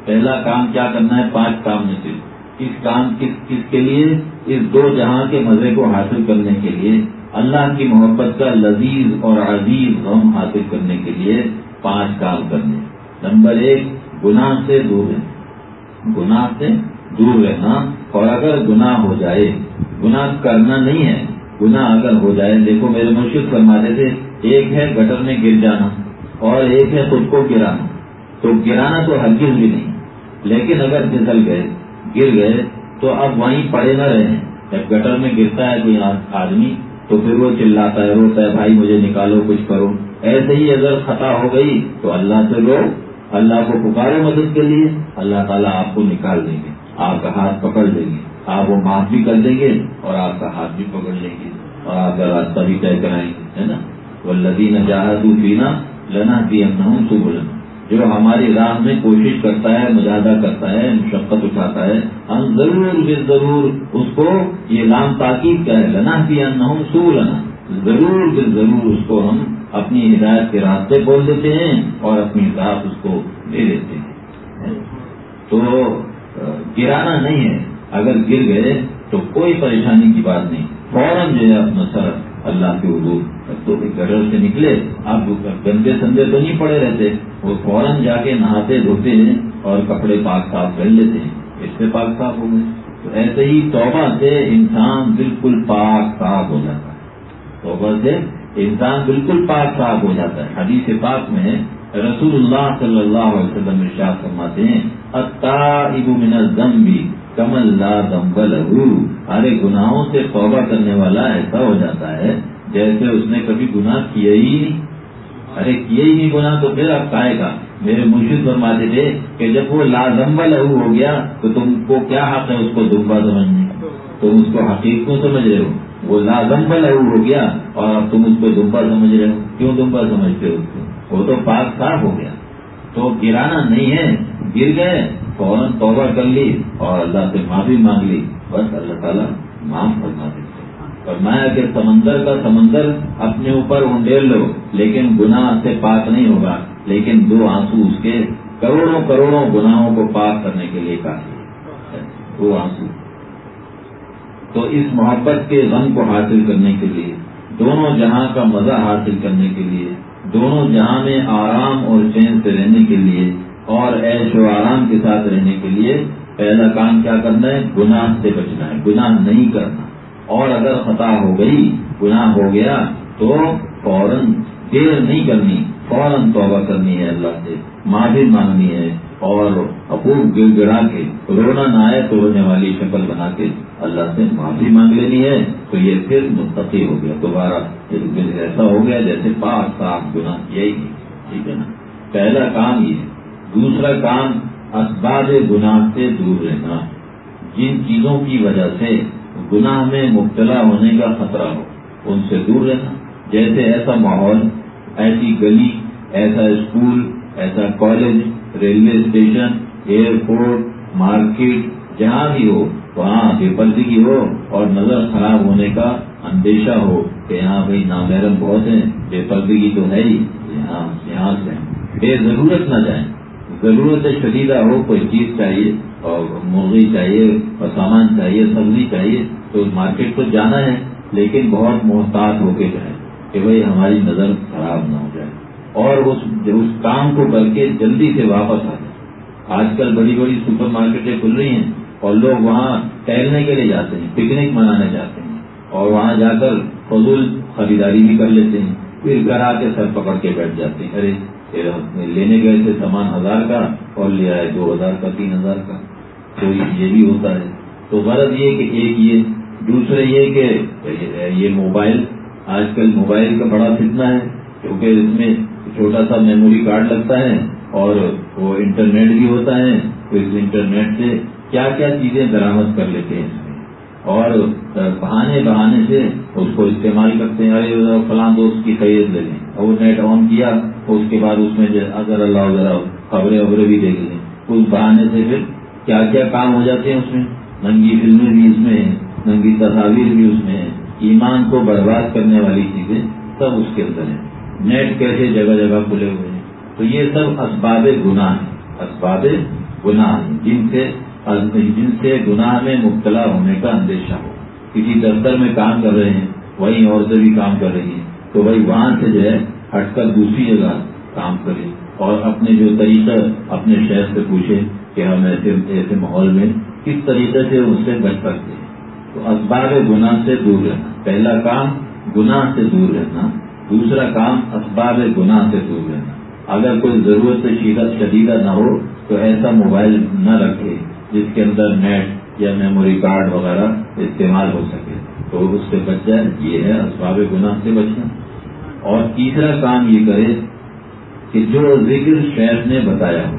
پہلا کام کیا کرنا ہے؟ پانچ کام میں سے۔ کس کام، کس کس کے لیے؟ اس دو جہاں کے مزے کو حاصل کرنے کے لیے۔ اللہ کی محبت کا لذیذ اور عزیز غم حاصل کرنے کے لیے پانچ کام کرنے۔ نمبر ایک، گناہ سے دور رہنا۔ گناہ سے دور رہنا اور اگر گناہ ہو جائے، گناہ کرنا نہیں ہے، گناہ اگر ہو جائے، دیکھو میرے مرشد فرماتے تھے، ایک ہے گٹر میں گر جانا اور ایک ہے خود کو گرانا، تو گرانا تو ہرگز بھی نہیں۔ لیکن اگر پھسل گئے، گر گئے، تو اب وہیں پڑے نہ رہے جب گٹر میں گرتا ہے کوئی آدمی، تو پھر وہ چلاتا ہے، روتا ہے، بھائی مجھے نکالو، کچھ کرو۔ ایسے ہی اگر خطا ہو گئی، تو اللہ سے لو، اللہ کو پکارے مدد کے لیے، اللہ تعالیٰ آپ کو نکال دیں گے۔ آپ کا ہاتھ پکڑ لیں گے۔ آپ وہ معاف بھی کر دیں گے اور آپ کا ہاتھ بھی پکڑ لیں گے اور آپ کا راستہ بھی طے کرائیں گے، ہے نا؟ وہ لدی نہ جہاز پینا لنا پی ہوں تو بولنا جو ہماری راہ میں کوشش کرتا ہے، مجاہدہ کرتا ہے، مشقت اٹھاتا ہے، ہم ضرور بے ضرور اس کو یہ لام تاکید کیا ہے لنا پیا نہ سو لنا ضرور بے ضرور اس کو ہم اپنی ہدایت کے راستے بول دیتے ہیں اور اپنی ہدایت اس کو دے دیتے ہیں۔ تو گرانا نہیں ہے۔ اگر گر گئے تو کوئی پریشانی کی بات نہیں۔ فوراً جو ہے اپنا سر اللہ کے حضور تو گڈر سے نکلے۔ آپ گندے سندے تو نہیں پڑے رہتے۔ وہ فوراً جا کے نہاتے، دھوتے ہیں اور کپڑے پاک صاف کر لیتے ہیں۔ اس سے پاک صاف ہو گئے۔ تو ایسے ہی توبہ سے انسان بالکل پاک صاف ہو جاتا ہے۔ توبہ سے انسان بالکل پاک صاف ہو جاتا ہے۔ حدیث پاک میں رسول اللہ صلی اللہ علیہ وسلم ارشاد فرماتے ہیں من الذنب کمل لا دمبل ارے گناہوں سے توبہ کرنے والا ایسا ہو جاتا ہے جیسے اس نے کبھی گناہ کیا ہی نہیں۔ ارے کیے ہی نہیں گناہ تو پھر اب کھائے گا؟ میرے مرشد فرماتے تھے کہ جب وہ لازمبا لہو ہو گیا تو تم کو کیا حق ہے اس کو دمبا سمجھنے؟ تم اس کو حقیق کو سمجھ رہے ہو۔ وہ لازمبا لہو ہو گیا اور اب تم اس کو دمبا سمجھ رہے ہو۔ کیوں دمبا سمجھتے ہو؟ وہ تو پاک صاف ہو گیا۔ تو گرانا نہیں ہے، گر گئے، فوراً توبہ کر لی اور اللہ سے معافی مانگ لی۔ بس اللہ تعالیٰ معاف فرما دیتے فرمایا کہ سمندر کا سمندر اپنے اوپر انڈیل لو، لیکن گناہ سے پاک نہیں ہوگا۔ لیکن دو آنسو اس کے کروڑوں کروڑوں گناہوں کو پاک کرنے کے لیے کافی دو آنسو۔ تو اس محبت کے رنگ کو حاصل کرنے کے لیے، دونوں جہاں کا مزہ حاصل کرنے کے لیے دونوں جہاں میں آرام اور چین سے رہنے کے لیے اور ایش و آرام کے ساتھ رہنے کے لیے پہلا کام کیا کرنا ہے؟ گناہ سے بچنا ہے، گناہ نہیں کرنا۔ اور اگر خطا ہو گئی، گناہ ہو گیا، تو فوراً دیر نہیں کرنی، فوراً توبہ کرنی ہے اللہ سے، معافی مانگنی ہے۔ اور حقوق گر گڑا کے رونا نہ آئے تو رونے والی شکل بنا کے اللہ سے معافی مانگ لینی ہے، تو یہ پھر مستقی ہو گیا۔ دوبارہ ایسا ہو گیا جیسے پاک صاف گناہ کیا ٹھیک ہے نا؟ پہلا کام یہ دوسرا کام، اسباب گناہ سے دور رہنا۔ جن چیزوں کی وجہ سے گناہ میں مبتلا ہونے کا خطرہ ہو، ان سے دور رہنا۔ جیسے ایسا ماحول، ایسی گلی، ایسا اسکول، ایسا college railway station, airport, market, جہاں بھی ہو، وہاں بے پردگی ہو اور نظر خراب ہونے کا اندیشہ ہو کہ یہاں بھائی نامحرم بہت ہیں بے پردگی تو ہے ہی، یہاں یہاں سے۔ بے ضرورت نہ جائیں۔ ضرورت شدیدہ ہو، کوئی چیز چاہیے اور مرغی چاہیے اور سامان چاہیے، سبزی چاہیے، تو مارکیٹ تو جانا ہے، لیکن بہت محتاط ہو کے جائیں کہ بھائی ہماری نظر خراب نہ ہو۔ اور اس اس کام کو کر کے جلدی سے واپس آ جائیں آج کل بڑی بڑی سپر مارکیٹیں کھل رہی ہیں اور لوگ وہاں ٹہلنے کے لیے جاتے ہیں، پکنک منانے جاتے ہیں اور وہاں جا کر فضول خریداری بھی کر لیتے ہیں۔ پھر گھر آ کے سر پکڑ کے بیٹھ جاتے ہیں۔ ارے لینے گئے تھے سامان ہزار کا اور لے آئے دو ہزار کا، تین ہزار کا۔ تو یہ بھی ہوتا ہے۔ تو غرض یہ کہ ایک یہ، دوسرے یہ کہ یہ موبائل، آج کل موبائل کا بڑا فتنہ ہے، کیونکہ اس میں چھوٹا سا میموری کارڈ لگتا ہے اور وہ انٹرنیٹ بھی ہوتا ہے، تو اس انٹرنیٹ سے کیا کیا چیزیں برامد کر لیتے ہیں۔ اس میں اور بہانے بہانے سے اس کو استعمال کرتے ہیں، ارے فلاں دوست کی خرید لے لیں۔ اور وہ نیٹ آن کیا، اس کے بعد اس میں اگر اللہ ذرا خبریں وبریں بھی دیکھ لیں۔ اس بہانے سے پھر کیا کیا کام ہو جاتے ہیں اس میں؟ ننگی فلمیں بھی اس میں ہیں، ننگی تصاویر بھی اس میں ہیں۔ ایمان کو برباد کرنے والی چیزیں سب اس کے اندر ہیں۔ نیٹ کیسے جگہ جگہ کھلے ہوئے ہیں۔ تو یہ سب اسباب گناہ ہیں۔ اسباب گناہ ہیں۔ جن سے جن سے گناہ میں مبتلا ہونے کا اندیشہ ہو۔ کسی دفتر میں کام کر رہے ہیں، وہیں عورتیں بھی کام کر رہی ہیں۔ تو بھائی وہاں سے جو ہے، ہٹ کر دوسری جگہ کام کرے اور اپنے جو طریقہ اپنے شہر سے پوچھے کہ ہم ایسے ایسے ماحول میں کس طریقے سے اس سے بچ سکتے ہیں۔ تو اسباب گناہ سے دور رہنا۔ پہلا کام، گناہ سے دور رہنا۔ دوسرا کام اسباب گناہ سے دور رہنا۔ اگر کوئی ضرورت شیدت شدیدہ نہ ہو، تو ایسا موبائل نہ رکھے جس کے اندر نیٹ یا میموری کارڈ وغیرہ استعمال ہو سکے۔ تو اس سے بچ جائے، یہ ہے اسباب گناہ سے بچنا۔ اور تیسرا کام یہ کرے کہ جو ذکر شہر نے بتایا ہو،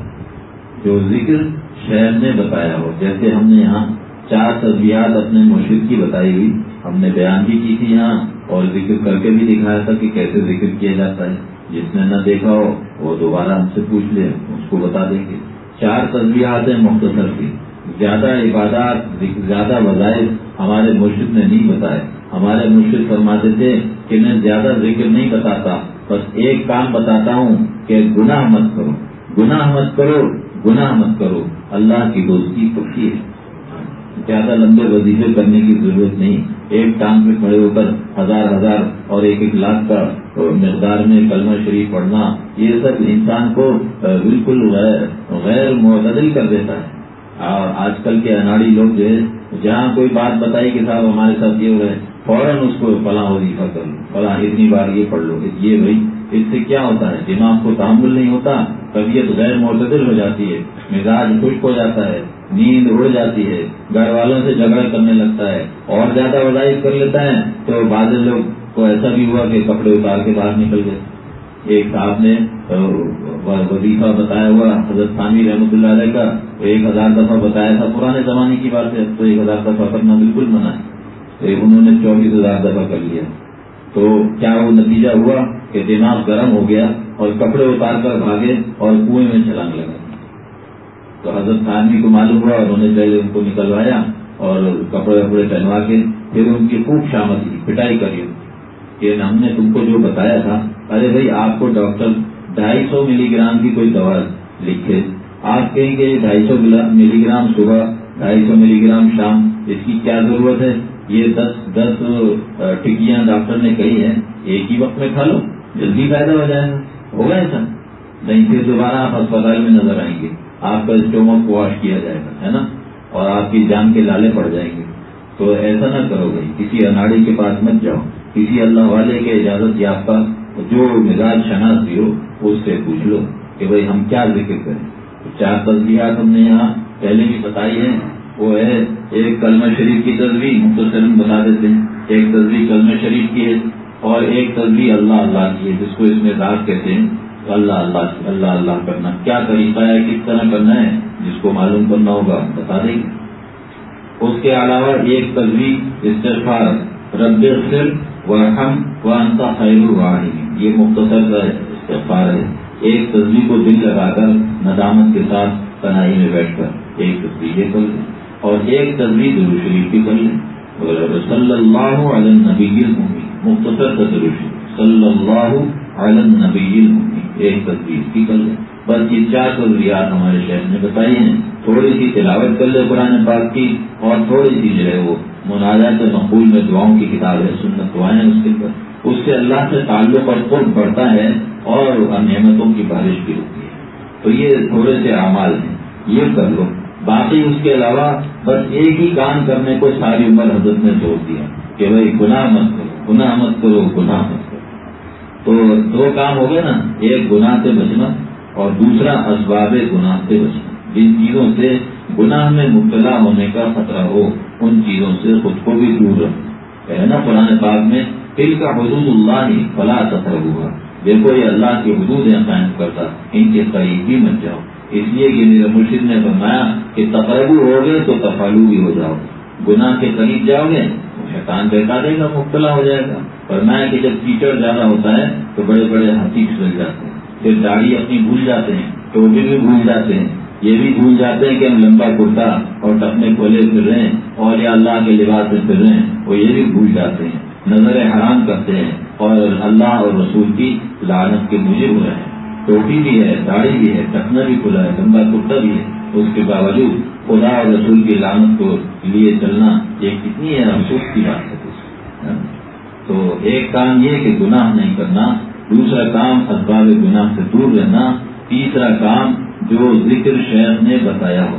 جو ذکر شہر نے بتایا ہو، جیسے ہم نے یہاں چار تجزیات اپنے مرشد کی بتائی ہوئی ہم نے بیان بھی کی تھی یہاں اور ذکر کر کے بھی دکھایا تھا کہ کیسے ذکر کیا جاتا ہے۔ جس نے نہ دیکھا ہو، وہ دوبارہ ہم سے پوچھ لے اس کو بتا دیں گے۔ چار تجزیات ہیں مختصر کی۔ زیادہ عبادات زیادہ وظائف ہمارے مرشد نے نہیں بتائے۔ ہمارے مرشد فرماتے تھے کہ میں زیادہ ذکر نہیں بتاتا، بس ایک کام بتاتا ہوں کہ گناہ مت کرو۔ گناہ مت کرو، گناہ مت کرو۔ اللہ کی دوستی خوشی ہے۔ زیادہ لمبے وظیفے کرنے کی ضرورت نہیں۔ ایک ٹانگ میں کھڑے ہو کر ہزار ہزار اور ایک ایک لاکھ کا مقدار میں کلمہ شریف پڑھنا، یہ سب انسان کو بالکل غیر معتدل کر دیتا ہے۔ اور آج کل کے اناڑی لوگ جو ہے، جہاں کوئی بات بتائی کہ صاحب ہمارے ساتھ یہ ہو رہا ہے، فوراً اس کو فلاں وظیفہ کر لو، فلاں اتنی بار یہ پڑھ لو، یہ بھائی، اس سے کیا ہوتا ہے؟ دماغ کو تعمل نہیں ہوتا، طبیعت غیر معتدل ہو جاتی ہے، مزاج خشک ہو جاتا ہے۔ نیند اڑ جاتی ہے، گھر والوں سے جھگڑا کرنے لگتا ہے، اور زیادہ وضاحت کر لیتا ہے، تو بعض لوگ کو ایسا بھی ہوا کہ کپڑے اتار کے باہر نکل گئے۔ ایک صاحب نے وظیفہ بتایا ہوا، حضرت خانی رحمۃ اللہ علیہ کا ایک ہزار دفعہ بتایا تھا پرانے زمانے کی بات ہے، تو ایک ہزار دفعہ کرنا بالکل منع ہے۔ تو انہوں نے چوبیس ہزار دفعہ کر لیا۔ تو کیا وہ نتیجہ ہوا کہ دماغ گرم ہو گیا اور کپڑے اتار کر بھاگے اور کنویں میں چھلانگ لگا؟ تو حضرت خانوی کو معلوم ہوا انہوں نے پہلے ان کو نکلوایا اور کپڑے وپڑے پہنوا کے پھر ان کی خوب شامت کی پٹائی کری کہ ہم نے تم کو جو بتایا تھا، ارے بھائی، آپ کو ڈاکٹر ڈھائی سو ملی گرام کی کوئی دوا لکھے۔ آپ کہیں گے ڈھائی سو ملی گرام صبح، ڈھائی سو ملی گرام شام، اس کی کیا ضرورت ہے؟ یہ دس دس ٹکیاں ڈاکٹر نے کہی ہے ایک ہی وقت میں کھا لو، جلدی پیدا ہو جائے گا۔ ہوگا ایسا؟ نہیں، پھر دوبارہ آپ اسپتال میں نظر آئیں گے۔ آپ کا اسٹومک واش کیا جائے گا، ہے نا؟ اور آپ کی جان کے لالے پڑ جائیں گے۔ تو ایسا نہ کرو بھائی، کسی اناڑی کے پاس مت جاؤ۔ کسی اللہ والے کے اجازت یافتہ جو مزاج شناخت بھی ہو، اس سے پوچھ لو کہ بھائی ہم کیا ذکر کریں۔ چار تصویرات ہم نے یہاں پہلے بھی بتائی ہیں۔ وہ ہے ایک کلمہ شریف کی تصویر مختصر بتا دیتے ہیں۔ ایک تصویر کلمہ شریف کی ہے اور ایک تصویر اللہ اللہ کی ہے، جس کو اس میں داغ کہتے ہیں۔ اللہ اللہ اللہ اللہ کرنا کیا طریقہ ہے، کس طرح کرنا ہے، جس کو معلوم کرنا ہوگا، بتا دیں گے۔ اس کے علاوہ ایک تصویر استغفار، رب صرف و ہم خیر الواحد یہ مختصر استغفار ہے۔ ایک تصویر کو دل لگا کر، ندامت کے ساتھ تنہائی میں بیٹھ کر ایک تصویر یہ کر لیں۔ اور ایک تصویر ضرور شریف کی کر لیں۔ صلی اللہ علیہ نبی مختصر کا ضرور شریف صلی اللہ علیہ نبی ایک تصویر کی کر لیں بس یہ چار ضروریات ہمارے شہر نے بتائی ہیں. تھوڑی سی تلاوت کر لے قرآن پاک کی اور تھوڑی سی جو ہے وہ مناجات مقبول میں دعاؤں کی کتاب ہے، سنت دعائیں اس کے اوپر. اس سے اللہ سے تعلق اور قرب بڑھتا ہے اور نعمتوں کی بارش بھی ہوتی ہے. تو یہ تھوڑے سے اعمال ہیں. یہ کر لو. باقی اس کے علاوہ بس ایک ہی کام کرنے کو ساری عمر حضرت نے زور دیا کہ بھائی گناہ مت کرو، گناہ مت کرو، گناہ مت کرو. تو دو کام ہو گئے نا، ایک گناہ سے بچنا اور دوسرا اسباب گناہ سے بچنا۔ جن چیزوں سے گناہ میں مبتلا ہونے کا خطرہ ہو، ان چیزوں سے خود کو بھی دور رہو نا پرانے پاک میں دل کا حدود اللہ ہی فلا سطر ہوا دیکھو، یہ اللہ کی حدود قائم کرتا، ان کے قریب بھی مت جاؤ۔ اس لیے کہ میرے مرشد نے فرمایا کہ تقربو ہو گئے تو تفالو بھی ہو جاؤ۔ گناہ کے قریب جاؤ گے تو شیطان بیٹھا دے گا، مبتلا ہو جائے گا۔ فرمایا کہ جب کیچڑ زیادہ ہوتا ہے تو بڑے بڑے ہاتھی پھسل جاتے ہیں۔ پھر داڑھی اپنی بھول جاتے ہیں ٹوپی بھی بھول جاتے ہیں۔ یہ بھی بھول جاتے ہیں کہ ہم لمبا کرتا اور ٹپنے کھولے پھر رہے ہیں اور یا اللہ کے لباس سے پھر رہے ہیں۔ وہ یہ بھی بھول جاتے ہیں۔ نظر حرام کرتے ہیں اور اللہ اور رسول کی لانت کے مجھے ہو رہے ہیں۔ ٹوپی بھی ہے، داڑھی بھی ہے ٹکنا بھی کھلا ہے، لمبا کرتا بھی ہے۔ اس کے باوجود خدا اور رسول کی لانت کو لیے چلنا یہ کتنی ہے افسوس کی بات ہے۔ تو ایک کام یہ کہ گناہ نہیں کرنا، دوسرا کام اسباب گناہ سے دور رہنا، تیسرا کام جو ذکر شہر نے بتایا ہو۔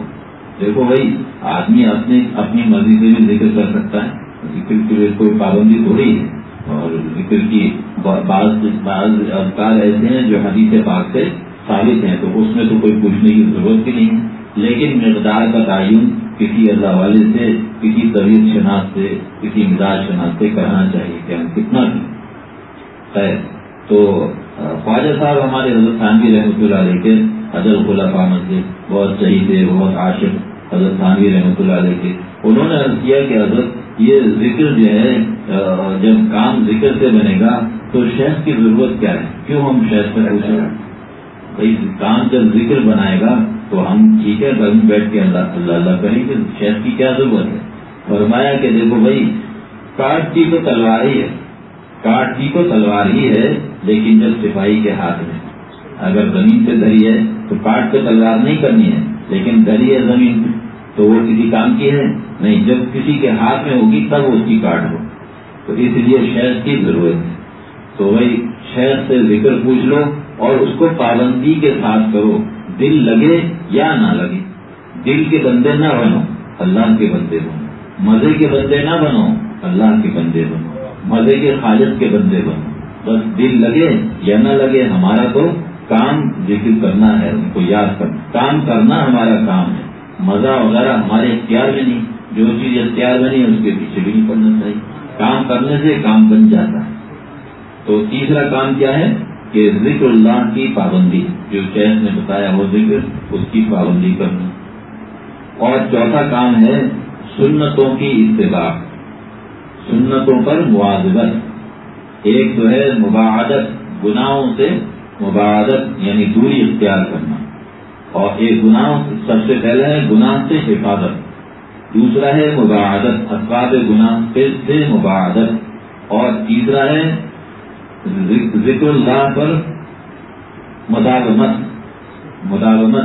دیکھو بھائی، آدمی اپنے اپنی مرضی سے بھی ذکر کر سکتا ہے۔ ذکر کی کوئی پابندی تھوڑی ہے۔ اور ذکر کی بعض بعض اذکار ایسے ہیں جو حدیث پاک سے ثابت ہیں، تو اس میں تو کوئی پوچھنے کی ضرورت بھی نہیں۔ ہے لیکن مقدار کا تعین کسی اللہ والے سے کسی طبیعت شناخت سے کسی مزاج شناخت سے کرنا چاہیے کہ ہم کتنا خیر، تو خواجہ صاحب ہمارے حضرت خانوی رحمۃ اللہ علیہ کے، حضرت خلا سے بہت صحیح تھے، بہت عاشق حضرت خانوی رحمۃ اللہ علیہ کے۔ انہوں نے عرض کیا کہ حضرت، یہ ذکر جو ہے جب کام ذکر سے بنے گا تو شہد کی ضرورت کیا ہے؟ کیوں ہم شہد سے پوچھیں؟ بھائی، کام جب ذکر بنائے گا تو ہم ٹھیک ہے گھر میں بیٹھ کے اللہ اللہ اللہ کریں گے شہد کی کیا ضرورت ہے؟ فرمایا کہ دیکھو بھائی، کاٹ کی تو تلوار ہی ہے۔ کاٹ کی تو تلوار ہی ہے، لیکن جب سپاہی کے ہاتھ میں۔ اگر زمین سے دری ہے، تو کاٹ پہ تلوار نہیں کرنی ہے، لیکن دری ہے زمین تو وہ کسی کام کی ہے؟ نہیں، جب کسی کے ہاتھ میں ہوگی، تب اس کی کاٹ ہو۔ تو اس لیے شہر کی ضرورت ہے۔ تو بھائی شہر سے ذکر پوچھ لو اور اس کو پابندی کے ساتھ کرو۔ دل لگے یا نہ لگے۔ دل کے بندے نہ بنو، اللہ کے بندے بنو۔ مزے کے بندے نہ بنو، اللہ کے بندے بنو۔ مزے کے حاجت کے بندے بنو۔ بس دل لگے یا نہ لگے، ہمارا تو کام ذکر کرنا ہے، ان کو یاد کرنا کام کرنا ہمارا کام ہے۔ مزہ وغیرہ ہمارے اختیار میں نہیں۔ جو چیز اختیار میں نہیں، اس کے پیچھے بھی نہیں پڑنا چاہیے۔ کام کرنے سے کام بن جاتا ہے۔ تو تیسرا کام کیا ہے؟ کہ ذکر اللہ کی پابندی، جو شہر نے بتایا وہ ذکر اس کی پابندی کرنا۔ اور چوتھا کام ہے سنتوں کی اتباع۔ سنتوں پر موازبت ایک تو ہے مباعدت، گناہوں سے مباعدت یعنی دوری اختیار کرنا۔ اور ایک گناہ سب سے پہلے ہے گناہ سے حفاظت۔ دوسرا ہے مباعدت اسباب گناہ سے مباعدت۔ اور تیسرا ہے ذکر اللہ پر مداومت مداومت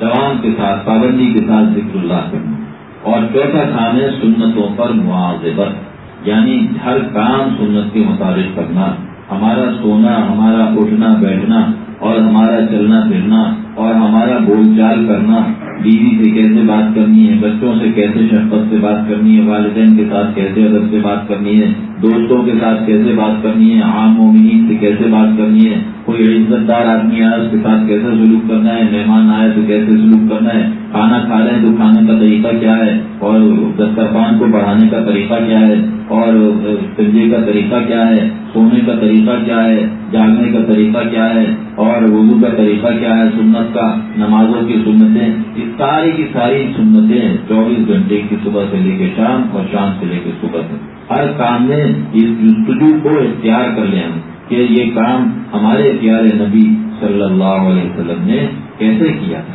دوام کے ساتھ، پابندی کے ساتھ ذکر اللہ کرنا۔ اور چوتھا کام ہے سنتوں پر معاذبت یعنی ہر کام سنت کے مطابق کرنا۔ ہمارا سونا، ہمارا اٹھنا، بیٹھنا اور ہمارا چلنا پھرنا۔ اور ہمارا بول چال کرنا، بیوی سے کیسے بات کرنی ہے، بچوں سے کیسے شفقت سے بات کرنی ہے، والدین کے ساتھ کیسے ادب سے بات کرنی ہے، دوستوں کے ساتھ کیسے بات کرنی ہے، عام مومنین سے کیسے بات کرنی ہے، کوئی عزت دار آدمی آیا اس کے ساتھ کیسے سلوک کرنا ہے، مہمان آئے تو کیسے سلوک کرنا ہے، کھانا کھا رہے ہیں تو کھانے کا طریقہ کیا ہے، اور دسترخوان کو بڑھانے کا طریقہ کیا ہے اور تنجے کا طریقہ کیا ہے؟ سونے کا طریقہ کیا ہے؟ جاگنے کا طریقہ کیا ہے؟ اور وضو کا طریقہ کیا ہے سنت کا؟ نمازوں کی سنتیں؟ اس ساری کی ساری سنتیں چوبیس گھنٹے کی صبح سے لے کے شام اور شام سے لے کے صبح تک۔ ہر کام میں اس جستجو کو اختیار کر لیں ہم کہ یہ کام ہمارے پیارے نبی صلی اللہ علیہ وسلم نے کیسے کیا تھا؟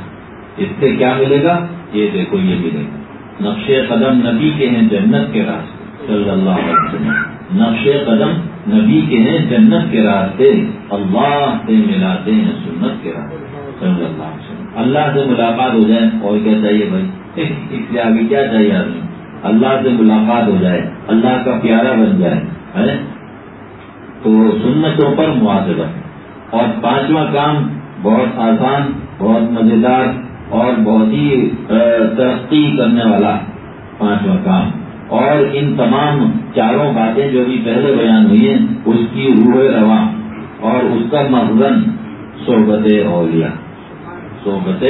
اس سے کیا ملے گا؟ یہ دیکھو، یہ ملے گا۔ نقش قدم نبی کے ہیں جنت کے راستے۔ صلی اللہ علیہ وسلم. نقش قدم نبی کے ہیں، جنت کے راستے اللہ سے ملاتے ہیں، سنت کے راستے صلی اللہ علیہ وسلم. اللہ سے ملاقات ہو جائے، اور کیا چاہیے بھائی؟ اس سے آگے کیا چاہیے آدمی؟ اللہ سے ملاقات ہو جائے، اللہ کا پیارا بن جائے تو سنتوں پر ہے اور پانچواں کام بہت آسان، بہت مزیدار، اور بہت ہی ترقی کرنے والا پانچواں کام اور ان تمام چاروں باتیں جو بھی پہلے بیان ہوئی ہیں، اس کی روح رواں اور اس کا مخزن صحبت اولیاء۔ صحبت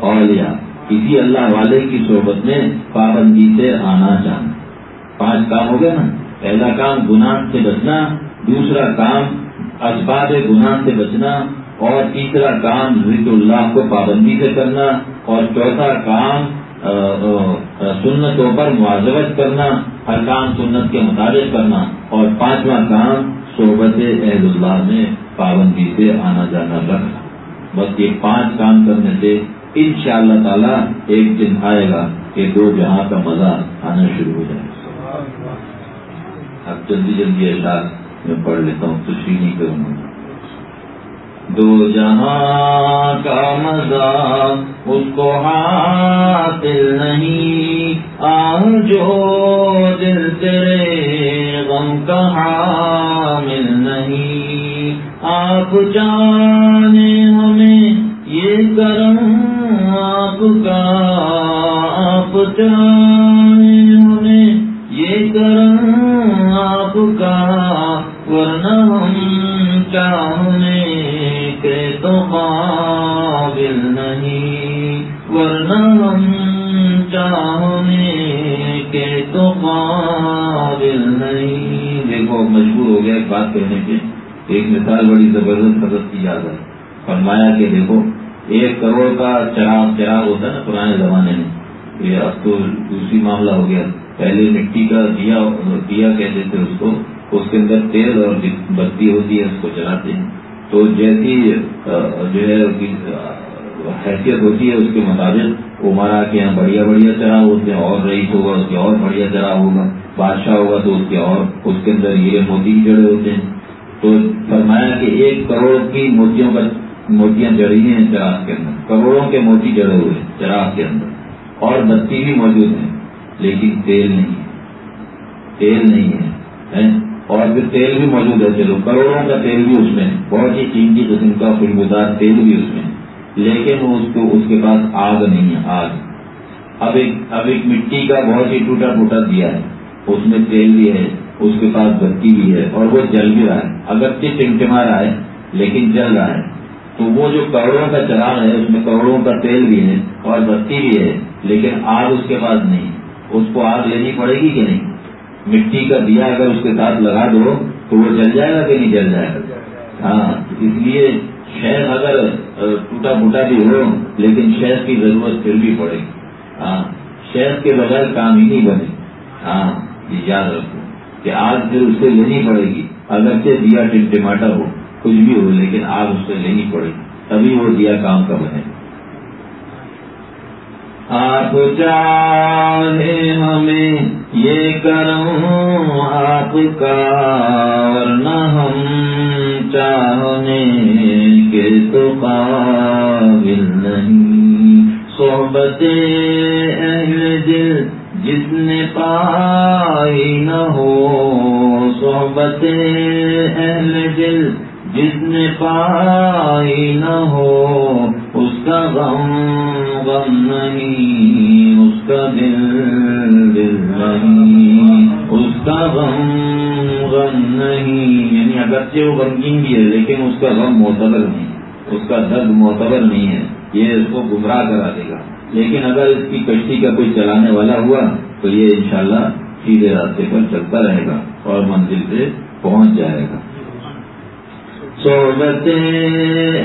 اولیاء۔ کسی اللہ والے کی صحبت میں پابندی سے آنا جانا۔ پانچ کام ہو گیا نا۔ پہلا کام گناہ سے بچنا، دوسرا کام اسباب گناہ سے بچنا، اور تیسرا کام ذکر اللہ کو پابندی سے کرنا، اور چوتھا کام سنتوں پر معذرت کرنا، ہر کام سنت کے مطابق کرنا اور پانچواں کام صحبت عہد اللہ میں پابندی سے آنا جانا رکھنا۔ بس یہ پانچ کام کرنے سے ان شاء اللہ تعالیٰ ایک دن آئے گا کہ دو جہاں کا مزہ آنا شروع ہو جائے۔ گا اب جلدی جلدی احساس میں پڑھ لیتا ہوں خوشی نہیں کروں۔ گا دو جہاں کا مزہ اس کو حاصل نہیں۔ آ جو دل تیرے غم کا حامل نہیں۔ آپ جانے ہمیں یہ کرم، آپ کا، آپ جانے ہمیں یہ کرم، آپ کا۔ ورنہ ہم چاہنے قابل نہیں، ورنہ ہم چاہنے کے تو قابل نہیں۔ دیکھو، مجبور ہو گیا ایک بات کہنے کے۔ ایک مثال بڑی زبردست مدد کی جاتا ہے۔ فرمایا کہ دیکھو، ایک کروڑ کا چراغ چراغ ہوتا ہے نا پرانے زمانے میں۔ یہ اب تو دوسری معاملہ ہو گیا۔ پہلے مٹی کا دیا دیا کہتے تھے اس کو۔ اس کے اندر تیل اور بتی ہوتی ہے، اس کو چلاتے ہیں۔ تو جیسی جو ہے حیثیت ہوتی ہے اس کے مطابق عمرا کے یہاں بڑھیا بڑھیا چراغ ہوتے ہیں اور رئیس ہوگا، اس کے اور بڑھیا چراغ ہوگا، بادشاہ ہوگا تو اس کے اور، اس کے اندر یہ موتی جڑے ہوتے ہیں۔ تو فرمایا کہ ایک کروڑ کی موتیوں کا، موتیاں جڑی ہیں چراغ کے اندر۔ کروڑوں کے موتی جڑے ہوئے ہیں چراغ کے اندر۔ اور بتی بھی موجود ہیں، لیکن تیل نہیں ہے۔ تیل نہیں ہے اور پھر تیل بھی موجود ہے، چلو، کروڑوں کا تیل بھی اس میں، بہت ہی قیمتی قسم کا خوشبودار تیل بھی اس میں، لیکن اس کو، اس کے پاس آگ نہیں ہے، آگ۔ اب ایک اب ایک مٹی کا بہت ہی ٹوٹا ٹوٹا دیا ہے، اس میں تیل بھی ہے، اس کے پاس بتی بھی ہے، اور وہ جل بھی رہا ہے۔ اگر ٹمٹما رہا ہے لیکن جل رہا ہے، تو وہ جو کروڑوں کا چراغ ہے، اس میں کروڑوں کا تیل بھی ہے، اور بتی بھی ہے، لیکن آگ اس کے پاس نہیں۔ اس کو آگ لینی پڑے گی کہ نہیں؟ مٹی کا دیا اگر اس کے ساتھ لگا دو تو وہ جل جائے گا کہ نہیں جل جائے گا؟ ہاں اس لیے شہر اگر ٹوٹا پھوٹا بھی ہو، لیکن شہر کی ضرورت پھر بھی پڑے گی۔ ہاں شہر کے بغیر کام ہی نہیں بنے۔ ہاں یہ یاد رکھو کہ آگ پھر اس سے لینی پڑے گی۔ اگر سے دیا ٹماٹر ہو، کچھ بھی ہو، لیکن آگ اس سے لینی پڑے گی۔ تبھی وہ دیا کام کا بنے۔ گا آپ چاہے ہمیں یہ کرم آپ کا ورنہ ہم چاہنے کے تو قابل نہیں۔ صحبت اہل دل جس نے پائی نہ ہو۔ صحبت اہل دل جس نے پائی نہ ہو۔ اس کا غم غم نہیں اس کا دل دل نہیں اس کا غم یعنی غم نہیں یعنی اگرچہ وہ غمگین بھی ہے، لیکن اس کا غم معتبر نہیں اس کا درد معتبر نہیں ہے، یہ اس کو گمراہ کرا دے گا۔ لیکن اگر اس کی کشتی کا کوئی چلانے والا ہوا، تو یہ انشاءاللہ سیدھے راستے پر چلتا رہے گا اور منزل پہ پہنچ جائے گا۔ صحبت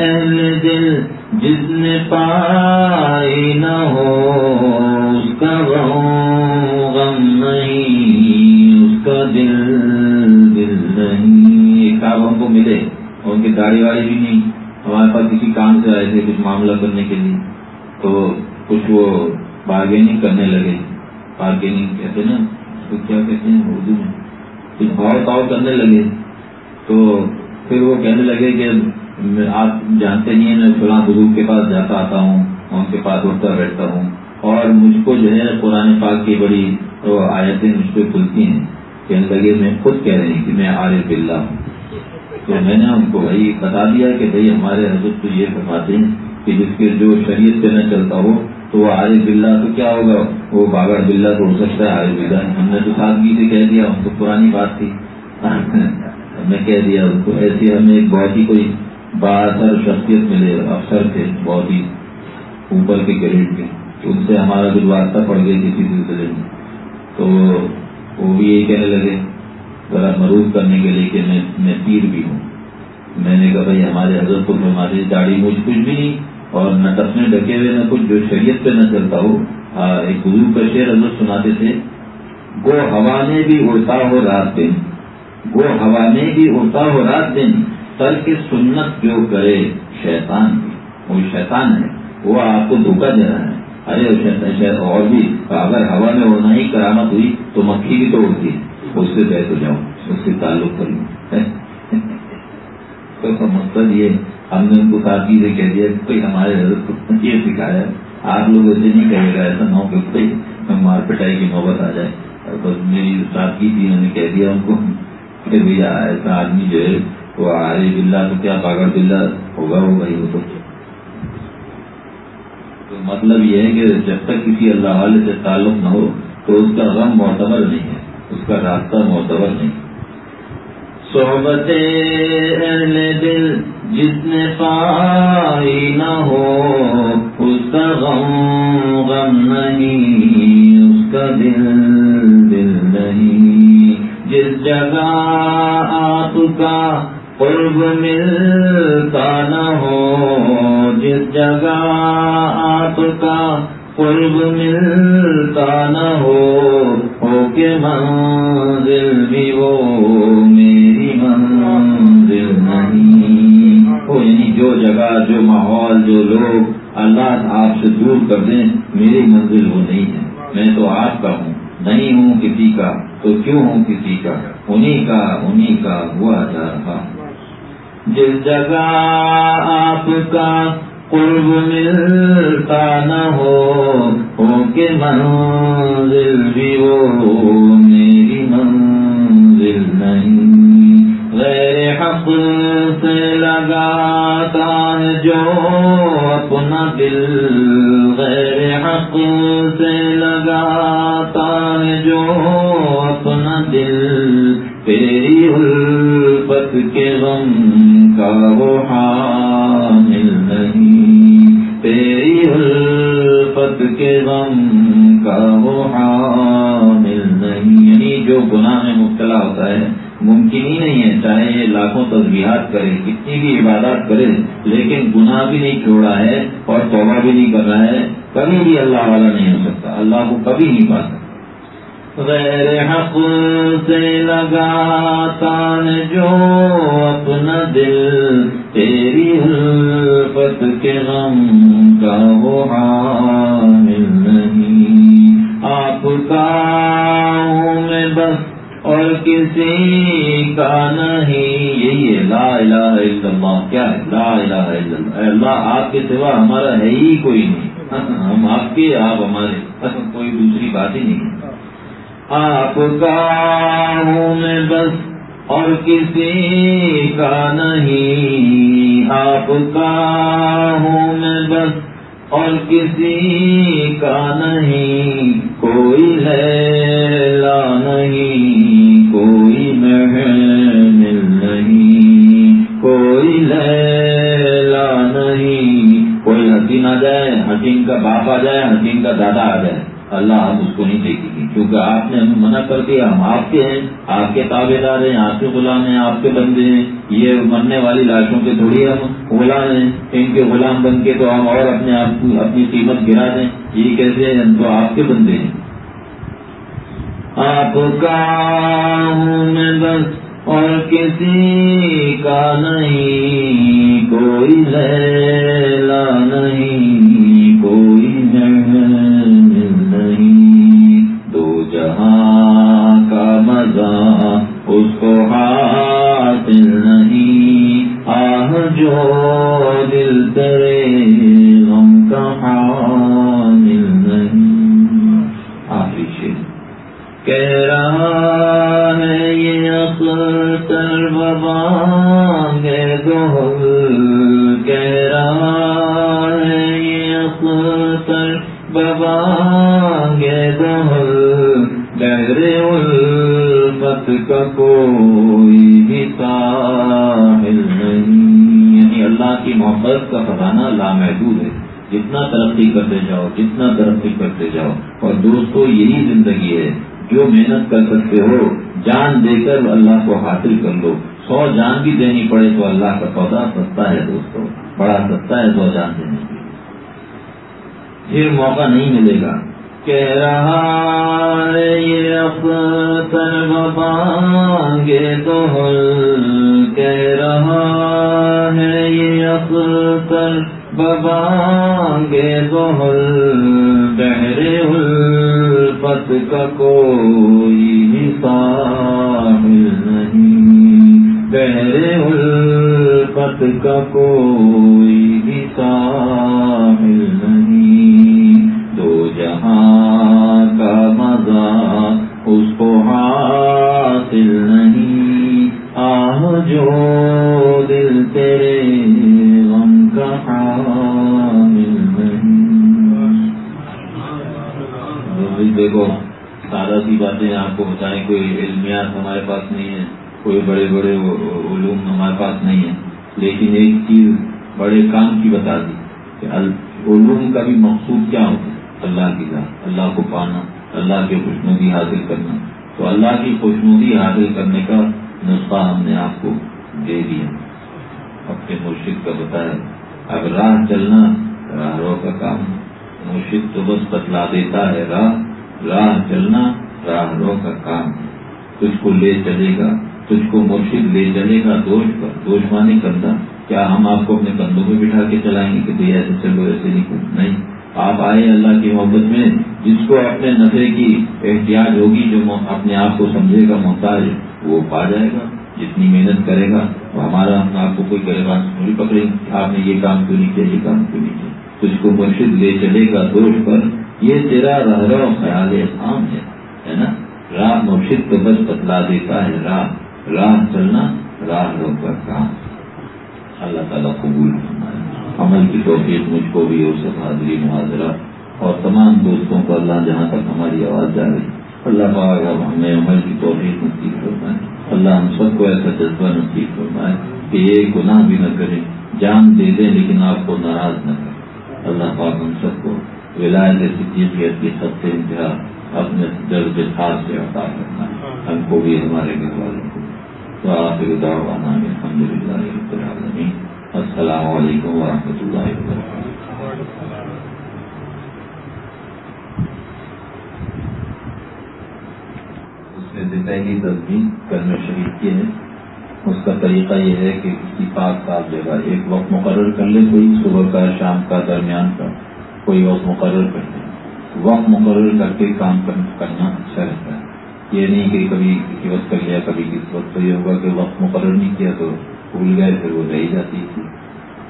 اہل دل جس نے پائی نہ ہو، اس کا غم نہیں، اس کا دل دل نہیں۔ خواب ہم کو ملے؟ اور ان کی داڑھی واڑی بھی نہیں۔ ہمارے پاس کسی کام سے آئے تھے کچھ معاملہ کرنے کے لیے۔ تو کچھ وہ بارگیننگ کرنے لگے۔ بارگیننگ کہتے نا تو کیا کہتے ہیں؟ اردو میں۔ کچھ بھاؤ تاؤ کرنے لگے۔ تو پھر وہ کہنے لگے کہ آپ جانتے نہیں ہیں، میں فلاں بزرگ کے پاس جاتا آتا ہوں، ان کے پاس اٹھتا بیٹھتا ہوں۔ اور مجھ کو جو ہے پرانے پاک کی بڑی آیتیں مجھ پہ کھلتی ہیں۔ کہنے لگے، میں خود کہہ رہی کہ میں عارف بلّہ ہوں۔ تو میں نے ان کو بھائی بتا دیا کہ بھائی ہمارے حضرت تو یہ فرماتے ہیں کہ جس کے جو شریعت پہ نہ چلتا ہو تو وہ عارف بلّہ تو کیا ہوگا؟ وہ باغڑ بلّہ تو ہو سکتا ہے، عارف بلّہ ہم نے تو سادگی سے کہہ دیا ان کو پرانی بات تھی۔ میں کہہ دیا ان کو، ایسی ہمیں ایک بہت ہی کوئی باثر شخصیت ملے، افسر تھے، بہت ہی اوپر کے گریڈ کے۔ ان سے ہمارا جو واسطہ پڑ گیا کسی سلسلے میں۔ تو وہ بھی یہی کہنے لگے، ذرا مروب کرنے کے لیے کہ میں پیر بھی ہوں۔ میں نے کہا، بھائی، ہمارے حضرت کو ہماری داڑھی مجھ کچھ بھی نہیں، اور نہ ٹپنے ڈھکے ہوئے، نہ کچھ جو شریعت پہ نہ چلتا ہو ایک بزرگ کا شعر حضرت سناتے تھے گو ہوا میں بھی اڑتا ہو رات دن گو ہوا میں بھی اڑتا ہو رات دن سر کی سنت جو کرے، شیطان وہ شیطان ہے، وہ آپ کو دھوکہ دے رہا ہے۔ ارے اور بھی اگر ہوا میں اڑنا ہی کرامت ہوئی، تو مکھی بھی تو اڑتی ہے۔ اس سے بیٹھ ہو جاؤ، اس سے تعلق کر لوں تو مقصد یہ، ہم نے ان کو ساتھی سے کہہ دیا کوئی ہمارے حضرت کو یہ سکھایا۔ آپ لوگ ایسے نہیں کہے گا، ایسا نہ ہو کہ کوئی مار پٹائی کی نوبت آ جائے۔ اور بس میری ساتھی تھی انہوں نے کہہ دیا ان کو۔ کہ بھیا ایسا آدمی جو ہے وہ آرے بلّہ تو کیا پاگڑ بلّہ ہوگا وہ بھائی وہ تو مطلب یہ ہے کہ جب تک کسی اللہ والے سے تعلق نہ ہو تو اس کا غم معتبر نہیں ہے، اس کا راستہ معتبر نہیں۔ صحبت اہل دل جس نے پائی نہ ہو، اس کا غم غم نہیں، اس کا دل دل نہیں۔ جس جگہ آپ کا قرب ملتا نہ ہو، جس جگہ آپ کا قرب ملتا نہ ہو ہو کے منزل بھی وہ میری منزل نہیں۔ وہ یعنی جو جگہ، جو ماحول، جو لوگ اللہ آپ سے دور کر دیں، میری منزل وہ نہیں ہے۔ میں تو آپ کا ہوں، نہیں ہوں کسی کا۔ تو کیوں ہوں کسی کا انہیں کا انہیں کا ہوا جا رہا جس جگہ آپ کا قرب ملتا نہ ہو کے منزل بھی وہ، میری منزل نہیں۔ غیر حق سے لگاتا ہے جو اپنا دل غیر حق سے لگاتا ہے جو اپنا دل تیری الفت کے غم کا وہ حامل نہیں۔ تیری الفت کے غم کا وہ حامل نہیں۔ یعنی جو گناہ میں مبتلا ہوتا ہے۔ ممکن ہی نہیں ہے، چاہے یہ لاکھوں تجبیہات کرے، کتنی بھی عبادات کرے، لیکن گناہ بھی نہیں چھوڑا ہے اور توبہ بھی نہیں کر رہا ہے، کبھی بھی اللہ والا نہیں ہو سکتا، اللہ کو کبھی نہیں پا سکتا۔ غیر حق سے لگاتا جو اپنا دل تیری الفت کے غم کا وہ حامل نہیں۔ آپ کا ہوں میں بس اور کسی کا نہیں، یہی ہے، لا الہ الا اللہ، کیا ہے؟ لا الہ الا اللہ۔ اللہ، آپ کے سوا ہمارا ہے ہی کوئی نہیں۔ ہم آپ کے، آپ ہمارے۔ کوئی دوسری بات ہی نہیں۔ آپ کا ہوں میں بس، اور کسی کا نہیں۔ آپ کا ہوں میں بس اور کسی کا نہیں، کوئی ہے لا نہیں، کوئی محمل نہیں، کوئی لا نہیں۔ کوئی حسین آ جائے حسین کا باپ آ جائے حسین کا دادا آ جائے۔ اللہ ہم اس کو نہیں دیکھیں گے۔ کیونکہ آپ نے ہمیں منع کر دیا، ہم آپ کے ہیں، آپ کے تابے دار ہیں، آپ کے غلام ہیں، آپ کے بندے ہیں۔ یہ مرنے والی لاشوں کے تھوڑی ہم غلام ہیں۔ ان کے غلام بن کے تو ہم اور اپنے آپ کو اپنی قیمت گرا دیں۔ یہ کیسے ہیں؟ ہم تو آپ کے بندے ہیں۔ آپ کا میں بس اور کسی کا نہیں، کوئی لیلا نہیں، کوئی نہیں۔ دو جہاں کا مزہ دل ترے غم کا حامل نہیں آخری شیر کہہ رہا ہے، یہ اختر بابا گے گول کہہ رہا ہے، یہ بابا گے گول گہرے الفت کا کوئی بھی ساحل نہیں۔ اللہ کی محبت کا خزانہ لامحدود ہے۔ جتنا ترقی کرتے جاؤ، جتنا ترقی کرتے جاؤ۔ اور دوستو، یہی زندگی ہے۔ جو محنت کر سکتے ہو، جان دے کر اللہ کو حاصل کر لو۔ سو جان بھی دینی پڑے تو اللہ کا سودا سستا ہے دوستو۔ بڑا سستا ہے سو جان دینے کی پھر موقع نہیں ملے گا۔ کہہ رہا یہ گے تو کہہ رہا ہے یہ اختر بابا گے تو بہرے الفت کا کوئی ساحل نہیں بہرے الفت کا کوئی ساحل نہیں دو کا مزہ اس کو حاصل نہیں۔ آہ، جو دل تیرے غم کا حامل نہیں۔ دیکھو سارا سی باتیں آپ کو بتائیں، کوئی علمیات ہمارے پاس نہیں ہے کوئی بڑے بڑے علوم ہمارے پاس نہیں ہے لیکن ایک چیز بڑے کام کی بتا دی کہ علوم کا بھی مقصود کیا ہوتا ہے؟ اللہ کی ذات، اللہ کو پانا، اللہ کی خوشنودی حاصل کرنا۔ تو اللہ کی خوشنودی حاصل کرنے کا نسخہ ہم نے آپ کو دے دیا۔ اپنے مرشد کا بتایا اب راہ چلنا راہ رو کا کام۔ مرشد تو بس بتلا دیتا ہے راہ راہ چلنا راہ رو کا کام۔ تجھ کو لے چلے گا، تجھ کو مرشد لے چلے گا دوش پر، دوش مانی کرنا کیا ہم آپ کو اپنے کندھوں میں بٹھا کے چلائیں گے کہ بھائی ایسے چلو، ایسے نہیں۔ نہیں۔ آپ آئے اللہ کی محبت میں، جس کو اپنے نفے کی احتیاط ہوگی، جو اپنے آپ کو سمجھے گا، محتاج وہ پا جائے گا، جتنی محنت کرے گا، وہ ہمارا ہم آپ کو کوئی کرے گا تھوڑی پکڑے، آپ نے یہ کام کیوں نہیں کیا، یہ کام کیوں نہیں کیا؟ تجھ کو مرشد لے چلے گا دوست پر، یہ تیرا رہ خیال عام ہے نا؟ راہ مرشد تو بس بتلا دیتا ہے راہ راہ چلنا، راہ رو پر کام۔ اللہ تعالیٰ قبول عمل کی توفیق مجھ کو بھی اور سب حاضری معاذرہ اور تمام دوستوں کو اللہ جہاں تک ہماری آواز جا رہی اللہ پاک اب ہمیں عمل کی توفیق نصیب فرمائے۔ اللہ ہم سب کو ایسا جذبہ نصیب فرمائے کہ یہ گناہ بھی نہ کرے، جان دے دیں لیکن آپ کو ناراض نہ کرے۔ اللہ پاک ہم سب کو ولایت صدیقیت کی سب سے انتہا اپنے درد خاص سے عطا کرنا ہم کو بھی ہمارے گھر والوں کو تو آپ دعوانا الحمد للہ السلام علیکم ورحمۃ اللہ وبرکاتہ۔ اس میں سے پہلی تصویر کرنے شریف کی ہے۔ اس کا طریقہ یہ ہے کہ کسی پاک صاف جگہ ایک وقت مقرر کر لے کوئی صبح کا، شام کا، درمیان کا، کوئی وقت مقرر کر لے وقت مقرر کر کے کام کرنا اچھا رہتا ہے۔ یہ نہیں کہ کبھی کسی وقت کر لیا، کبھی کسی وقت، تو یہ ہوگا کہ وقت مقرر نہیں کیا تو بھول گئے، پھر وہ رہ جاتی تھی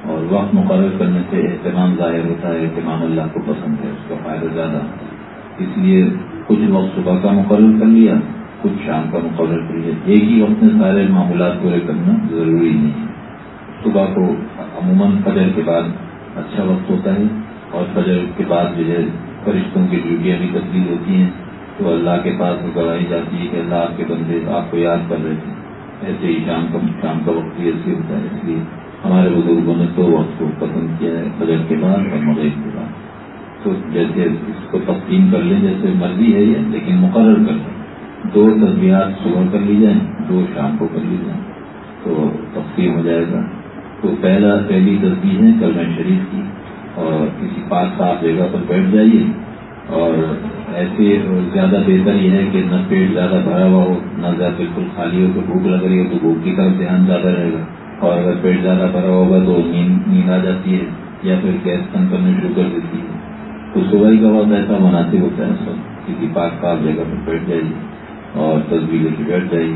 اور وقت مقرر کرنے سے اہتمام ظاہر ہوتا ہے، اہتمام اللہ کو پسند ہے، اس کا فائدہ زیادہ۔ اس لیے کچھ وقت صبح کا مقرر کر لیا، کچھ شام کا مقرر کر لیا۔ ایک ہی وقت میں سارے معاملات پورے کرنا ضروری نہیں ہے۔ صبح کو عموماً فجر کے بعد اچھا وقت ہوتا ہے اور فجر کے بعد جو ہے فرشتوں کی ڈیوٹیاں بھی تبدیل ہوتی ہیں۔ تو اللہ کے پاس گوائی جاتی ہے کہ اللہ آپ کے بندے آپ کو یاد کر رہے تھے۔ ایسے ہی شام کا شام کا وقت بھی ایسے ہوتا ہے۔ اس لیے ہمارے بزرگوں نے تو وقت کو پسند کیا ہے فجر کے بعد اور مغرب کے بعد تو جیسے اس کو تقسیم کر لیں، جیسے مرضی ہے یہ، لیکن مقرر کر لیں۔ دو تصویرات صبح کر لی جائیں، دو شام کو کر لی جائیں۔ تو تقسیم ہو جائے گا۔ تو پہلا، پہلی تصویر ہے کلمہ شریف کی۔ اور کسی پاس صاف جگہ پر بیٹھ جائیے۔ اور ایسے زیادہ بہتر یہ ہے کہ نہ پیٹ زیادہ بھرا ہوا ہو، نہ زیادہ بالکل خالی ہو، تو بھوک لگ رہی ہو تو بھوک کی طرف دھیان زیادہ رہے گا۔ اور اگر پیٹ زیادہ بھرا ہوگا تو نیند نیند آ جاتی ہے یا پھر گیس کم کرنے شروع کر دیتی ہے۔ تو صبح کا وقت ایسا مناسب ہوتا ہے سب کسی پاک صاف جگہ پر بیٹھ جائیے اور تصویر لے کے بیٹھ جائیے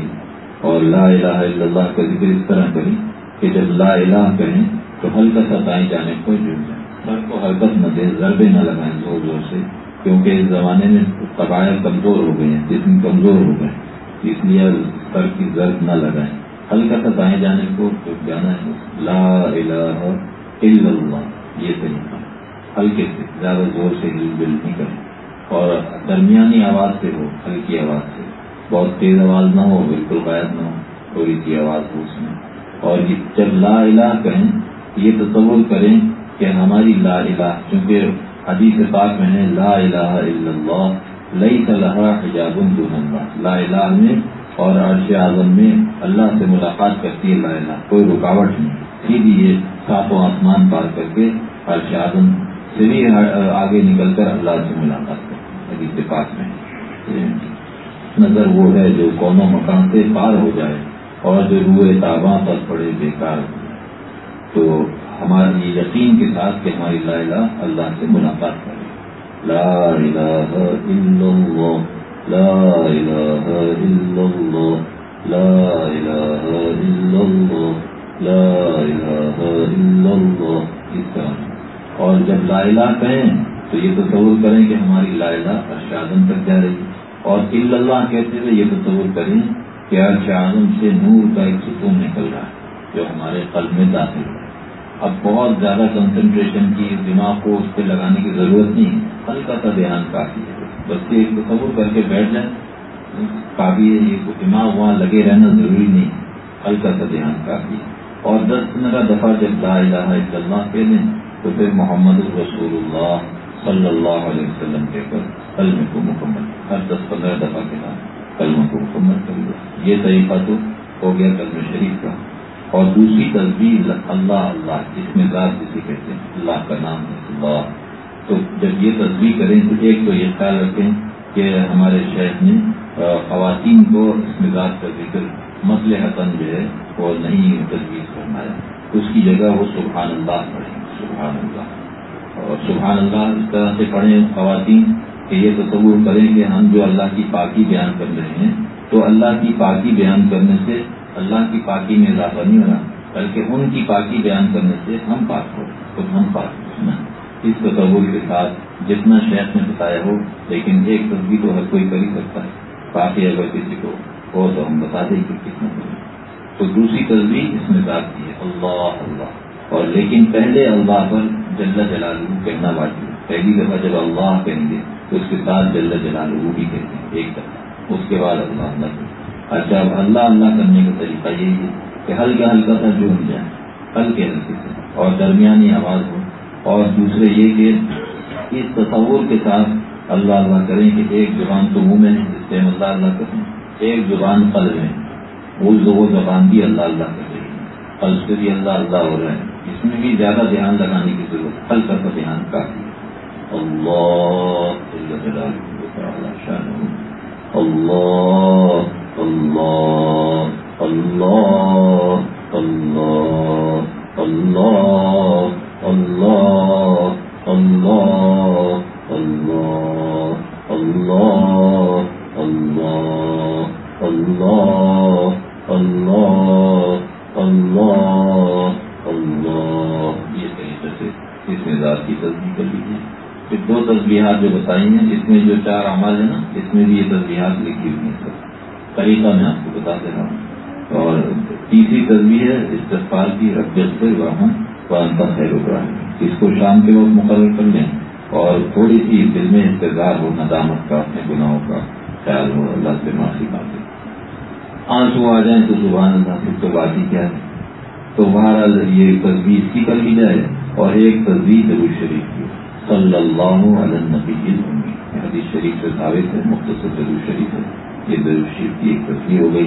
اور لا الہ الا اللہ کا ذکر اس طرح کریں کہ جب لا الہ کہیں تو ہلکا سا دائیں جانے کو جڑ جائیں سر کو حرکت نہ دے ضربے نہ لگائیں زور زور سے، کیونکہ اس زمانے میں قبائل کمزور ہو گئے ہیں، جسم کمزور ہو گئے اس لیے سر کی ضرب نہ لگائیں۔ ہلکا سا دائیں جانے کو جانا ہے۔ لا الہ الا اللہ، یہ طریقہ ہلکے سے، زیادہ زور سے ہل بل نہیں کریں اور درمیانی آواز سے ہو، ہلکی آواز سے۔ بہت تیز آواز نہ ہو، بالکل غائب نہ ہو، تھوڑی سی آواز ہو اس میں۔ اور جب لا الہ کہیں، یہ تصور کریں کہ ہماری لا الہ، چونکہ حدیث پاک میں ہے، لا الہ الا اللہ لئی صلاح حجاب اللہ۔ لا الہ میں اور عرش اعظم میں اللہ سے ملاقات کرتی ہے لا الہ کوئی رکاوٹ نہیں۔ سیدھی یہ ساتوں آسمان پار کر کے عرش اعظم سے بھی آگے نکل کر اللہ سے ملاقات کرتی حدیث پاک میں۔ نظر وہ ہے جو کونوں مکان سے پار ہو جائے اور جو روئے تاباں پر پڑے بیکار تو ہماری یقین کے ساتھ کہ ہماری لا الہ اللہ سے ملاقات کرے۔ لا الہ الا اللہ۔ لا الہ الا اللہ لا الہ الا اللہ لا الہ الا اللہ اس طرح. اور جب لا الہ کہیں تو یہ تصور کریں کہ ہماری لا الہ ارشادم تک جا رہی اور الا اللہ کہتے ہوئے یہ تصور کریں کہ ارشادم سے نور کا ایک ستون نکل رہا ہے جو ہمارے قلب میں داخل ہے. اب بہت زیادہ کنسنٹریشن کی دماغ کو اس پہ لگانے کی ضرورت نہیں ہلکا سا دھیان کافی ہے. بس یہ تصور کر کے بیٹھ جائیں۔ کافی ہے یہ دماغ وہاں لگے رہنا ضروری نہیں۔ ہلکا سا دھیان کافی اور دس پندرہ دفعہ جب لا الہ الا اللہ کہہ دیں، تو پھر محمد الرسول اللہ صلی اللہ علیہ وسلم کہہ کر قلم کو مکمل۔ ہر دس پندرہ دفعہ کے بعد قلم کو مکمل کر لیا یہ طریقہ تو ہو گیا قلم شریف کا۔ اور دوسری تصویر اللہ اللہ جس میں ذات جسے کہتے ہیں، اللہ کا نام ہے اللہ۔ تو جب یہ تصویر کریں تو ایک تو یہ خیال رکھیں کہ ہمارے شہر نے خواتین کو اس میں ذات کا ذکر مسئلہ حسن جو ہے وہ نہیں تجویز فرمایا۔ اس کی جگہ وہ سبحان اللہ پڑھیں، سبحان اللہ۔ اور سبحان اللہ اس طرح سے پڑھیں خواتین کہ یہ تصور کریں کہ ہم جو اللہ کی پاکی بیان کر رہے ہیں، تو اللہ کی پاکی بیان کرنے سے اللہ کی پاکی میں اضافہ نہیں ہونا، بلکہ ان کی پاکی بیان کرنے سے ہم پاک ہو، خود ہم پاک ہو اس تصور کے ساتھ جتنا شیخ نے بتایا ہو، لیکن ایک تصویر تو ہر کوئی کر ہی سکتا ہے۔ باقی اگر کسی کو ہو تو ہم بتا دیں کہ کتنا کریں تو دوسری تصویر اس میں بات کی ہے۔ اللہ اللہ۔ اور لیکن پہلے اللہ پر جل جلالہ کہنا باقی پہلی دفعہ جب اللہ کہیں گے، تو اس کے ساتھ جل جلالہ بھی کہتے ہیں ایک دفعہ۔ اس کے بعد اللہ اللہ اچھا اب اللہ اللہ کرنے کا طریقہ یہی ہے کہ ہلکا ہلکا سا جو ہو جائے۔ ہلکے ہلکے سے۔ اور درمیانی آواز ہو۔ اور دوسرے یہ کہ اس تصور کے ساتھ اللہ اللہ کریں کہ ایک زبان تو منہ میں ہے جس سے ہم اللہ اللہ کریں ایک زبان قلب ہے وہ زبان بھی اللہ اللہ کر رہی ہے قلب سے بھی اللہ اللہ ہو رہا ہے اس میں بھی زیادہ دھیان لگانے کی ضرورت ہلکا سا دھیان کافی اللہ اللہ اللہ اللہ اللہ اللہ اللہ اللہ اللہ اللہ اللہ اللہ اللہ اللہ اللہ یہ طریقے سے اس مزاج کی تصدیق کر لیجیے پھر دو تصویرات جو بتائی ہیں اس میں جو چار عمل ہیں نا اس میں بھی یہ تصویرات لکھی ہوئی ہیں سر طریقہ میں آپ کو بتا دے رہا ہوں اور تیسری تصویر ہے استفال کی ربیت سے وہاں وہاں خیر ابراہیم اس کو شام کے وقت مقرر کر لیں اور تھوڑی سی دل میں انتظار ہو، ندامت کا، اپنے گناہوں کا خیال ہو، اللہ سے معافی مانگے۔ آنسو آ جائیں تو زبان اللہ، پھر تو بات ہی کیا ہے؟ تو بہرحال یہ تصویر اس کی کر لی جائے اور ایک تصویر ضرور شریف کی۔ صلی اللہ علیہ نبی حدیث شریف سے ثابت ہے، مختصر ضرور شریف ہے۔ یہ ضرور شریف کی ایک تصویر ہو گئی۔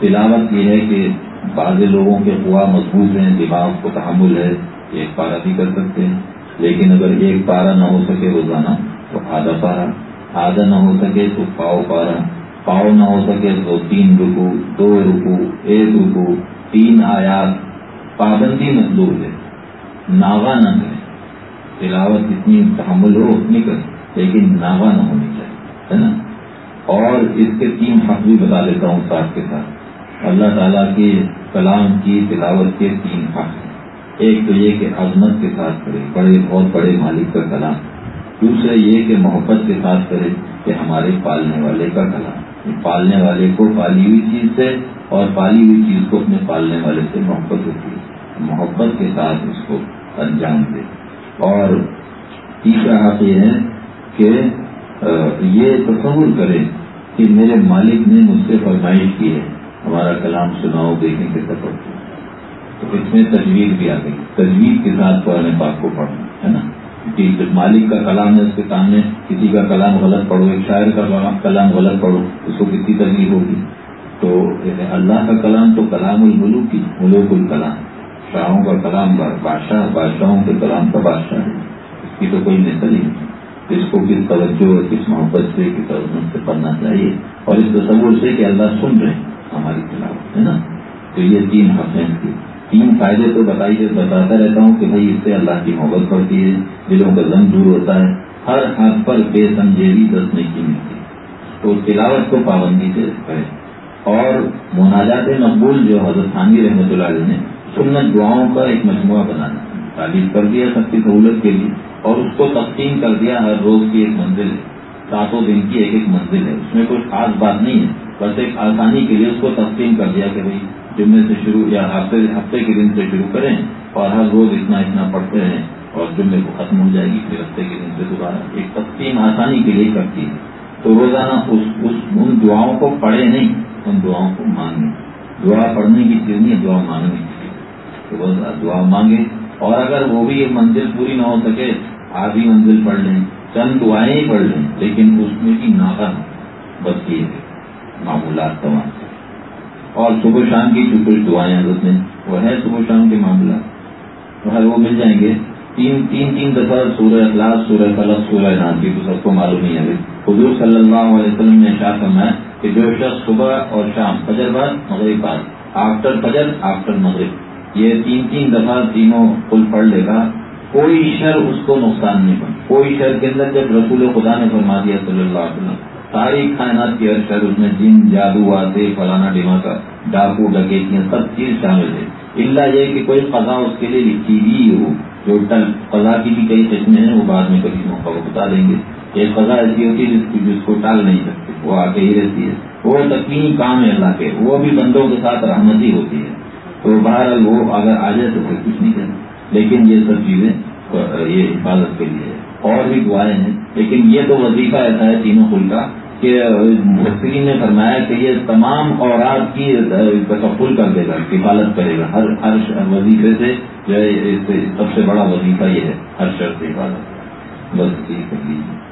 تلاوت یہ ہے کہ بعض لوگوں کے خواہ مضبوط ہیں، دماغ کو تحمل ہے، ایک پارا بھی کر سکتے ہیں۔ لیکن اگر ایک پارا نہ ہو سکے روزانہ، تو آدھا پارا آدھا نہ ہو سکے تو پاؤ پارا پاؤ نہ ہو سکے تو تین رکو دو رکو ایک رکو تین آیات۔ پابندی مطلوب ہے ناوا نہ کریں۔ تلاوت جتنی تحمل ہو، اتنی کریں، لیکن ناوا نہ ہونی چاہیے، ہے نا؟ اور اس کے تین حق بھی بتا دیتا ہوں ساتھ کے ساتھ۔ اللہ تعالیٰ کے کلام کی تلاوت کے تین حق ہیں۔ ایک تو یہ کہ عظمت کے ساتھ کرے، بڑے، بہت بڑے مالک کا کلام۔ دوسرا یہ کہ محبت کے ساتھ کرے کہ ہمارے پالنے والے کا کلام۔ پالنے والے کو پالی ہوئی چیز سے اور پالی ہوئی چیز کو اپنے پالنے والے سے محبت ہوتی ہے۔ محبت کے ساتھ اس کو انجام دے۔ اور تیسرا حق یہ ہے کہ یہ تصور کرے کہ میرے مالک نے مجھ سے فرمائش کی ہے۔ ہمارا کلام سناؤ دیکھیں کہ سفر تو اس میں تجویز بھی آ گئی۔ تجویز کے ساتھ قرآن پاک کو پڑھنا ہے نا؟ کہ مالک کا کلام ہے، اس کے سامنے کسی کا کلام غلط پڑھو، ایک شاعر کا کلام غلط پڑھو، اس کو کتنی تجویز ہوگی؟ تو اللہ کا کلام تو کلام الملوک کی، ملوک الکلام۔ شاہوں کا کلام بادشاہ، بادشاہوں کے کلام کا بادشاہ ہے۔ اس کی تو کوئی مثل ہی نہیں۔ اس کو کس توجہ اور کس محبت سے، کس عظمت سے پڑھنا چاہیے؟ اور اس تصور سے کہ اللہ سن رہے ہیں۔ ہماری تلاوت ہے نا؟ تو یہ تین حسین کی تین فائدے تو بتائیے، بتاتا رہتا ہوں کہ بھائی اس سے اللہ کی محبت پڑتی ہے، دلوں کا زم دور ہوتا ہے، ہر ہاتھ پر بے سمجھیری دس نہیں کی ملتی تو تلاوت کو پابندی سے کرے اور مناجات مقبول جو حضرت خانی رحمۃ اللہ علیہ نے سنت دعاؤں کا ایک مجموعہ بنانا تعریف کر دیا، سب کی سہولت کے لیے، اور اس کو تقسیم کر دیا، ہر روز کی ایک منزل ہے۔ ساتوں دن کی ایک ایک منزل ہے۔ اس میں کوئی خاص بات نہیں ہے۔ بس ایک آسانی کے لیے اس کو تقسیم کر دیا کہ بھائی جمعے سے شروع یا ہفتے ہفتے کے دن سے شروع کریں اور ہر روز اتنا اتنا پڑھتے ہیں اور جمعے کو ختم ہو جائے گی، پھر ہفتے کے دن سے دوبارہ ایک تقسیم آسانی کے لیے کرتی ہے۔ تو روزانہ اس اس، ان دعاؤں کو پڑھے نہیں، ان دعاؤں کو مانگیں دعا پڑھنے کی چیز نہیں دعا مانگنے کی تو بس دعا مانگے۔ اور اگر وہ بھی یہ منزل پوری نہ ہو سکے آدھی منزل پڑھ لیں، چند دعائیں ہی پڑھ لیں، لیکن اس میں بھی ناکا بس یہ ہے۔ معمولات تمام اور صبح شام کی جو کچھ دعائیں حضرت نے وہ ہے صبح شام کے معاملات تو وہ مل جائیں گے۔ تین تین تین دفعہ سورہ اخلاص، سورہ فلق، سورہ نام کی تو سب کو معلوم نہیں ہے۔ حضور صلی اللہ علیہ وسلم نے شاہ کرنا ہے کہ جو شخص صبح اور شام فجر بعد مغرب بعد آفٹر فجر آفٹر مغرب، یہ تین تین دفعہ تینوں پل پڑھ لے گا۔ کوئی شر اس کو نقصان نہیں بن کوئی شر کے اندر جب رسول خدا نے فرما دیا صلی اللہ علیہ وسلم ساری کائنات کی ہر اس میں جن، جادو آتے فلانا ڈماکا ڈاکو، ڈکیتیاں سب چیز شامل ہے اللہ یہ کہ کوئی قضا اس کے لیے لکھی بھی ہو، جو ٹل قضا کی بھی کئی قسمیں ہیں، وہ بعد میں کبھی موقع کو بتا دیں گے۔ ایک قضا ایسی ہوتی ہے جس جس کو ٹال نہیں سکتے، وہ آ کے ہی رہتی ہے۔ وہ تقینی کام ہے اللہ کے، وہ بھی بندوں کے ساتھ رحمتی ہوتی ہے۔ تو باہر وہ اگر آ جائے تو کچھ نہیں کرنا لیکن یہ سب چیزیں، یہ حفاظت کے لیے اور بھی دعائیں ہیں۔ لیکن یہ تو وظیفہ ایسا ہے تینوں کل کا کہ مفتی نے فرمایا کہ یہ تمام اورات کی تکفل کر دے گا حفاظت کرے گا۔ ہر ہر وظیفے سے جو ہے سب سے بڑا وظیفہ یہ ہے، ہر شخص حفاظت۔ بس ٹھیک کر لیجیے